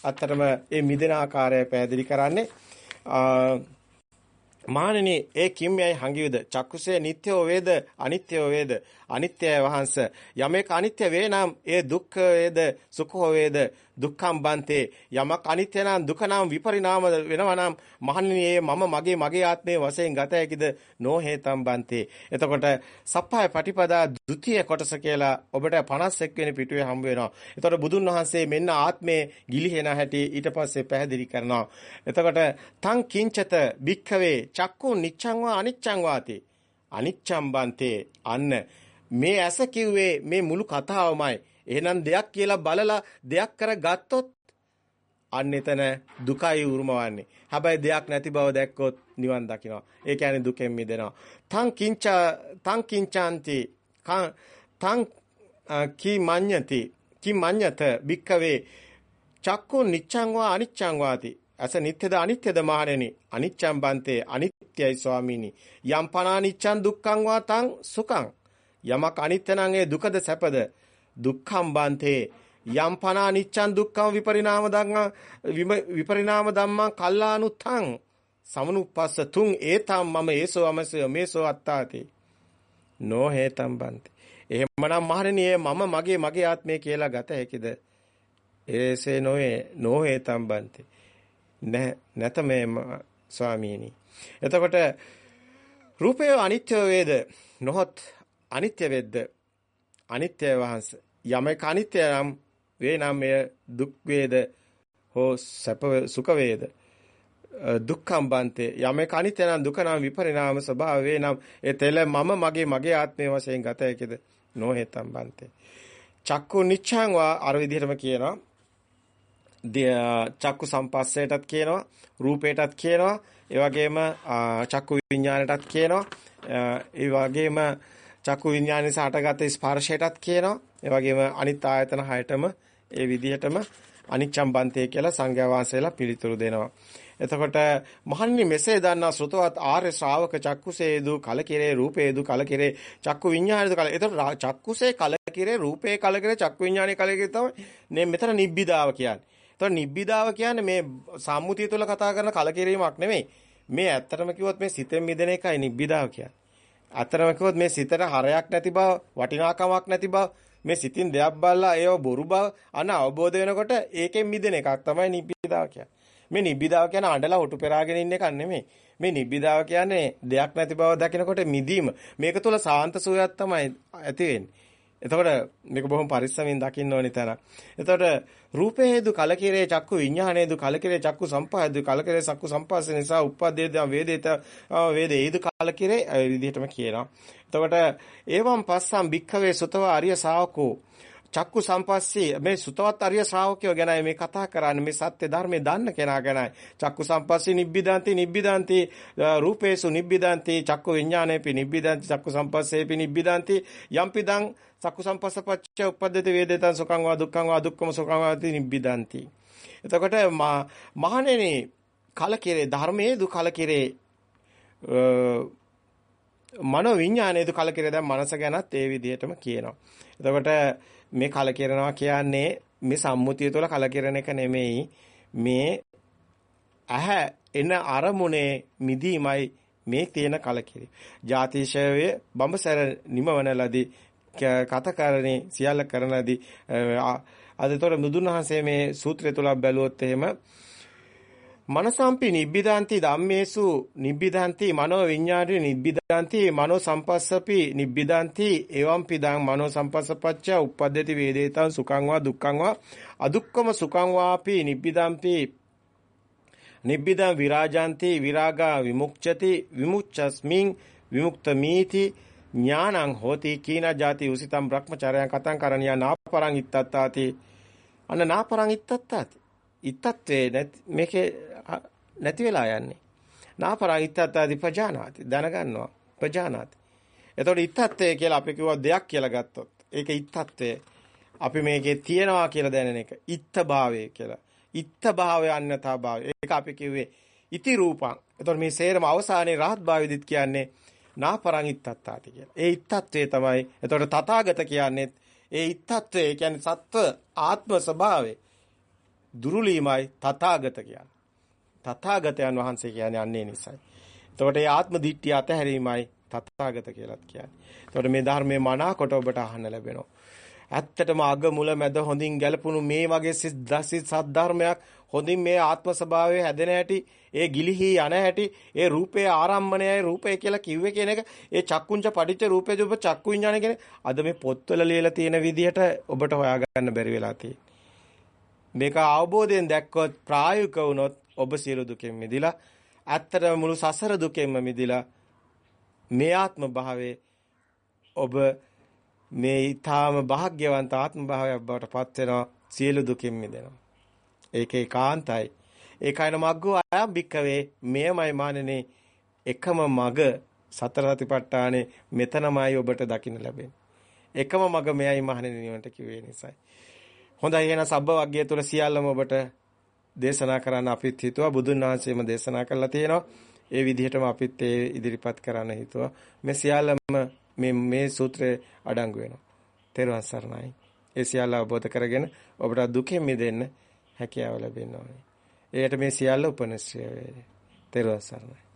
අත්‍තරම ඒ මිදෙන ආකාරය පැහැදිලි කරන්නේ. මානනි ඒ කිම්යයි හංගියුද? චක්කුසේ නිට්ටයෝ වේද? අනිත්‍යෝ වේද? අනිත්‍යය වහන්ස. යමෙක් අනිත්‍ය වේ නම් ඒ දුක්ඛ වේද සුඛෝ වේද දුක්ඛම් බන්තේ. යමක් අනිත්‍ය නම් දුක නම් විපරිණාම වෙනවා නම් මහන්නේ මම මගේ මගේ ආත්මයේ වශයෙන් ගත හැකිද? නොහේතම් බන්තේ. එතකොට සප්පාය පටිපදා ဒုတိ ය කොටස කියලා ඔබට 51 වෙනි පිටුවේ හම්බ වෙනවා. එතකොට බුදුන් වහන්සේ මෙන්න ආත්මයේ ගිලිහෙන හැටි ඊට පස්සේ පැහැදිලි කරනවා. එතකොට තං කිංචත භික්ඛවේ චක්කු නිච්ඡං වා අනිච්ඡං වාති. අනිච්ඡම් බන්තේ. අන්න. මේ ඇස කිව්වේ මේ මුළු කතාවමයි එහෙනම් දෙයක් කියලා බලලා දෙයක් කරගත්තොත් අන්න එතන දුකයි උරුමවන්නේ. හැබැයි දෙයක් නැති බව දැක්කොත් නිවන් දකිනවා. ඒ කියන්නේ දුකෙන් මිදෙනවා. තං කිංච තං කිංචාන්ති තං කි මඤ්ඤති කි මඤ්ඤත බික්කවේ චක්කු නිච්ඡං වා අනිච්ඡං වාති. අස නිත්‍යද අනිත්‍යද මහණෙනි. අනිච්ඡං බන්තේ අනිත්‍යයි ස්වාමීනි. යම් පනානිච්ඡං දුක්ඛං වා තං සුඛං. යමක් අනිත්‍ය නම් ඒ දුකද සැපද? දුක්ඛම් බන්තේ යම් පනා නිච්ඡං දුක්ඛම් විපරිණාම ධම්මා විපරිණාම ධම්මා කල්ලානුත්තං සමනුප්පස්ස තුන් ඒතම් මම ඒසෝ අමසය මේසෝ අත්තාති. නෝ හේතම් බන්ති. එහෙමනම් මහණෙනි මම මගේ මගේ ආත්මය කියලා ගත හැකිද? ඒසේ නොවේ නෝ හේතම් බන්ති. නැත මේ ස්වාමීනි. එතකොට රූපය අනිත්‍ය වේද? නොහොත් අනිත්‍ය වෙද්ද අනිත්‍ය වහන්ස යමක අනිත්‍ය නම් වේ නම් මෙය දුක් වේද? හෝ සැප සුඛ වේද? දුක්ඛම් බන්තේ යමක අනිත්‍ය නම් දුක නම් විපරිණාම ස්වභාව වේ නම් ඒ තෙල මම මගේ මගේ ආත්මය වශයෙන් ගත හැකිද? නොහෙතම් බන්තේ චක්කු නිච්ඡං වා අර විදිහටම කියනවා. චක්කු සම්පස්සයටත් කියනවා රූපයටත් කියනවා. ඒ වගේම චක්කු විඥානයටත් කියනවා. ඒ වගේම චක්කු විඥානයේ සාටගත ස්පර්ශයටත් කියනවා. ඒ වගේම අනිත් ආයතන හයටම ඒ විදිහටම අනිච්චම් බන්තේ කියලා සංඝයා වහන්සේලා පිළිතුරු දෙනවා. එතකොට මහන්නේ මෙසේ දන්නා සෘතවත් ආර්ය ශ්‍රාවක චක්කුසේදු කලකිරේ රූපේදු කලකිරේ චක්කු විඤ්ඤාණයදු කල. එතකොට චක්කුසේ කලකිරේ රූපේ කලකිරේ චක්කු විඤ්ඤාණය කලකිරේ තමයි මේ මෙතන නිබ්බිදාව කියන්නේ. එතකොට නිබ්බිදාව කියන්නේ මේ සම්මුතිය තුළ කතා කරන කලකිරීමක් නෙමෙයි. මේ ඇත්තටම කිව්වොත් මේ සිතෙන් මිදෙන එකයි නිබ්බිදාව කියන්නේ. අතරම කිව්වොත් මේ සිතට හරයක් නැති බව, වටිනාකමක් නැති බව, මේ සිතින් දෙයක් බලලා ඒව බොරු බව අන අවබෝධ වෙනකොට ඒකෙන් මිදෙන එකක් තමයි නිබ්බිදාව කියන්නේ. මේ නිබ්බිදාව කියන්නේ අඬලා හොටු පෙරාගෙන ඉන්න එකක් නෙමෙයි. මේ නිබ්බිදාව කියන්නේ දෙයක් නැති බව දකිනකොට මිදීම. මේක තුල සාන්ත සුවයක් තමයි ඇති වෙන්නේ. එතකොට මේක බොහොම පරිස්සමින් දකින්න ඕනි තරම්. එතකොට රූපේ හේතු කලකිරේ චක්කු විඤ්ඤාණේදු කලකිරේ චක්කු සම්පහයදු කලකිරේ සක්කු සම්පස්ස නිසා උප්පද්දේද වේදේත වේදේයිදු කලකිරේ ඒ විදිහටම කියනවා. එතකොට ඒවම් පස්සම් භික්ඛවේ සුතව ආර්ය ශාවකෝ චක්කු සම්පස්සී මේ සුතවත් අරිය ශ්‍රාවකයෝ ගැනයි මේ කතා කරන්නේ මේ සත්‍ය ධර්මයේ දන්න කෙනා ගැනයි. චක්කු සම්පස්සී නිබ්බිදාන්ති නිබ්බිදාන්ති රූපේසු නිබ්බිදාන්ති චක්කු විඥානේපි නිබ්බිදාන්ති චක්කු සම්පස්සේපි නිබ්බිදාන්ති යම්පිදං චක්කු සම්පස්සපච්ච උපද්දති වේදිතං සුඛං වා දුක්ඛං වා දුක්ඛම සුඛං වාති නිබ්බිදාන්ති. එතකොට මහණෙනි කලකිරේ ධර්මයේ දු කලකිරේ මනෝ විඥානයේ දු කලකිරේ දැන් මනස ගැනත් ඒ විදිහටම කියනවා. එතකොට මේ කලකිරනවා කියන්නේ මේ සම්මුතිය තුළ කලකිරන එක නෙමෙයි මේ ඇහැ එන අරමුණේ මිදීමයි මේ තියෙන කලකිරීම. ජාතිශයයේ බඹසර නිමවන ලදී කතකරණේ සියල්ල කරන ලදී අද ඒතර මුදුන් වහන්සේ මේ සූත්‍රය තුල බැලුවොත් එහෙම මනසම්පි නිබ්බිදාන්ති ධම්මේසු නිබ්බිදාන්ති මනෝ විඤ්ඤාණි නිබ්බිදාන්ති මනෝ සම්පස්සපි නිබ්බිදාන්ති එවම් පිදං මනෝ සම්පස්සපච්ච උප්පද්දති වේදේතං සුඛං වා දුක්ඛං වා අදුක්කම සුඛං වාපි නිබ්බිදාම්පි නිබ්බිදං විරාජාන්ති විරාගා විමුක්ඡති විමුච්ඡස්මින් විමුක්තමීති ඥානං හෝති කීන ජාති උසිතම් බ්‍රහ්මචර්යයන් කතං කරණියා නාපරං ඉත්තත්තාති. අන්න නාපරං ඉත්තත්තාති. ඉත්තත්වේ මේකේ නැති වෙලා යන්නේ. නාපරා ඉත්තත්තාදි ප්‍රජානාති දැනගන්නවා ප්‍රජානාති. එතකොට ඉත්තත්වය කියලා අපි කිව්වා දෙයක් කියලා ගත්තොත් ඒක ඉත්තත්වය අපි මේකේ තියනවා කියලා දැනෙන එක ඉත්ත භාවය කියලා. ඉත්ත භාවය අන්‍යතා භාවය. ඒක අපි කිව්වේ ඉති රූපං. එතකොට මේ සේරම අවසානයේ රහත් භාවයදිත් කියන්නේ නාපරං ඉත්තත්තාති කියලා. ඒ ඉත්තත්වය තමයි. එතකොට තථාගත කියන්නේ ඒ ඉත්තත්වය කියන්නේ සත්ව ආත්ම ස්වභාවය. දුරුලීමයි තථාගත කියන්නේ. තථාගතයන් වහන්සේ කියන්නේ අන්නේ නිසයි. එතකොට මේ ආත්ම දිට්ඨිය අතහැරීමයි තථාගත කියලාත් කියන්නේ. එතකොට මේ ධර්මයේ මනාකොට ඔබට අහන්න ලැබෙනවා. ඇත්තටම අග මුල මැද හොඳින් ගැලපුණු මේ වගේ සිත් සද්ධර්මයක් හොඳින් මේ ආත්ම ස්වභාවය හැදෙන හැටි ඒ ගිලිහි යන හැටි ඒ රූපේ ආරම්මණයයි රූපය කියලා කිව්වේ කියන එක ඒ චක්කුංච පටිච්ච රූපේ දුප චක්කු විඥාන කියන අද මේ පොත්වල ලියලා තියෙන විදිහට ඔබට හොයාගන්න බැරි වෙලා තියෙන්නේ මේක අවබෝධයෙන් දැක්කොත් ප්‍රායෝගික වුණොත් ඔබ සියලු දුකෙන් මිදිලා ඇත්තටම මුළු සසර දුකෙන්ම මිදිලා මේ ආත්ම භාවයේ ඔබ මේ ඊ타ම භාග්‍යවන්ත ආත්ම භාවයක් බවට පත් වෙනවා සියලු දුකින් මිදෙනවා. ඒක ඒකාන්තයි ඒකයින මග්ගෝ අයම් බික්කවේ මෙයමයි මානනේ. එකම මග සතර සතිපට්ඨානේ මෙතනමයි ඔබට දකින්න ලැබෙන්නේ. එකම මග මෙයයි මහණෙනි නිවන්ට කිව්වේ නිසායි. හොඳයි එහෙනම් සබ්බ වග්ගය තුල සියල්ලම ඔබට දේශනා කරන්න අපිත් හිතුවා බුදුන් වහන්සේම දේශනා කළා තියෙනවා. ඒ විදිහටම අපිත් ඒ ඉදිරිපත් කරන්න හිතුවා. මේ සියල්ලම මේ මේ සූත්‍රයේ අඩංගු වෙනවා. තෙරුවන් සරණයි. ඒ සියල්ල අවබෝධ කරගෙන ඔබට දුකෙන් මිදෙන්න හැකියාව ලැබෙන්න ඕනේ. එයට මේ සියල්ල උපනිශ්‍රය වේ. තෙරුවන් සරණයි.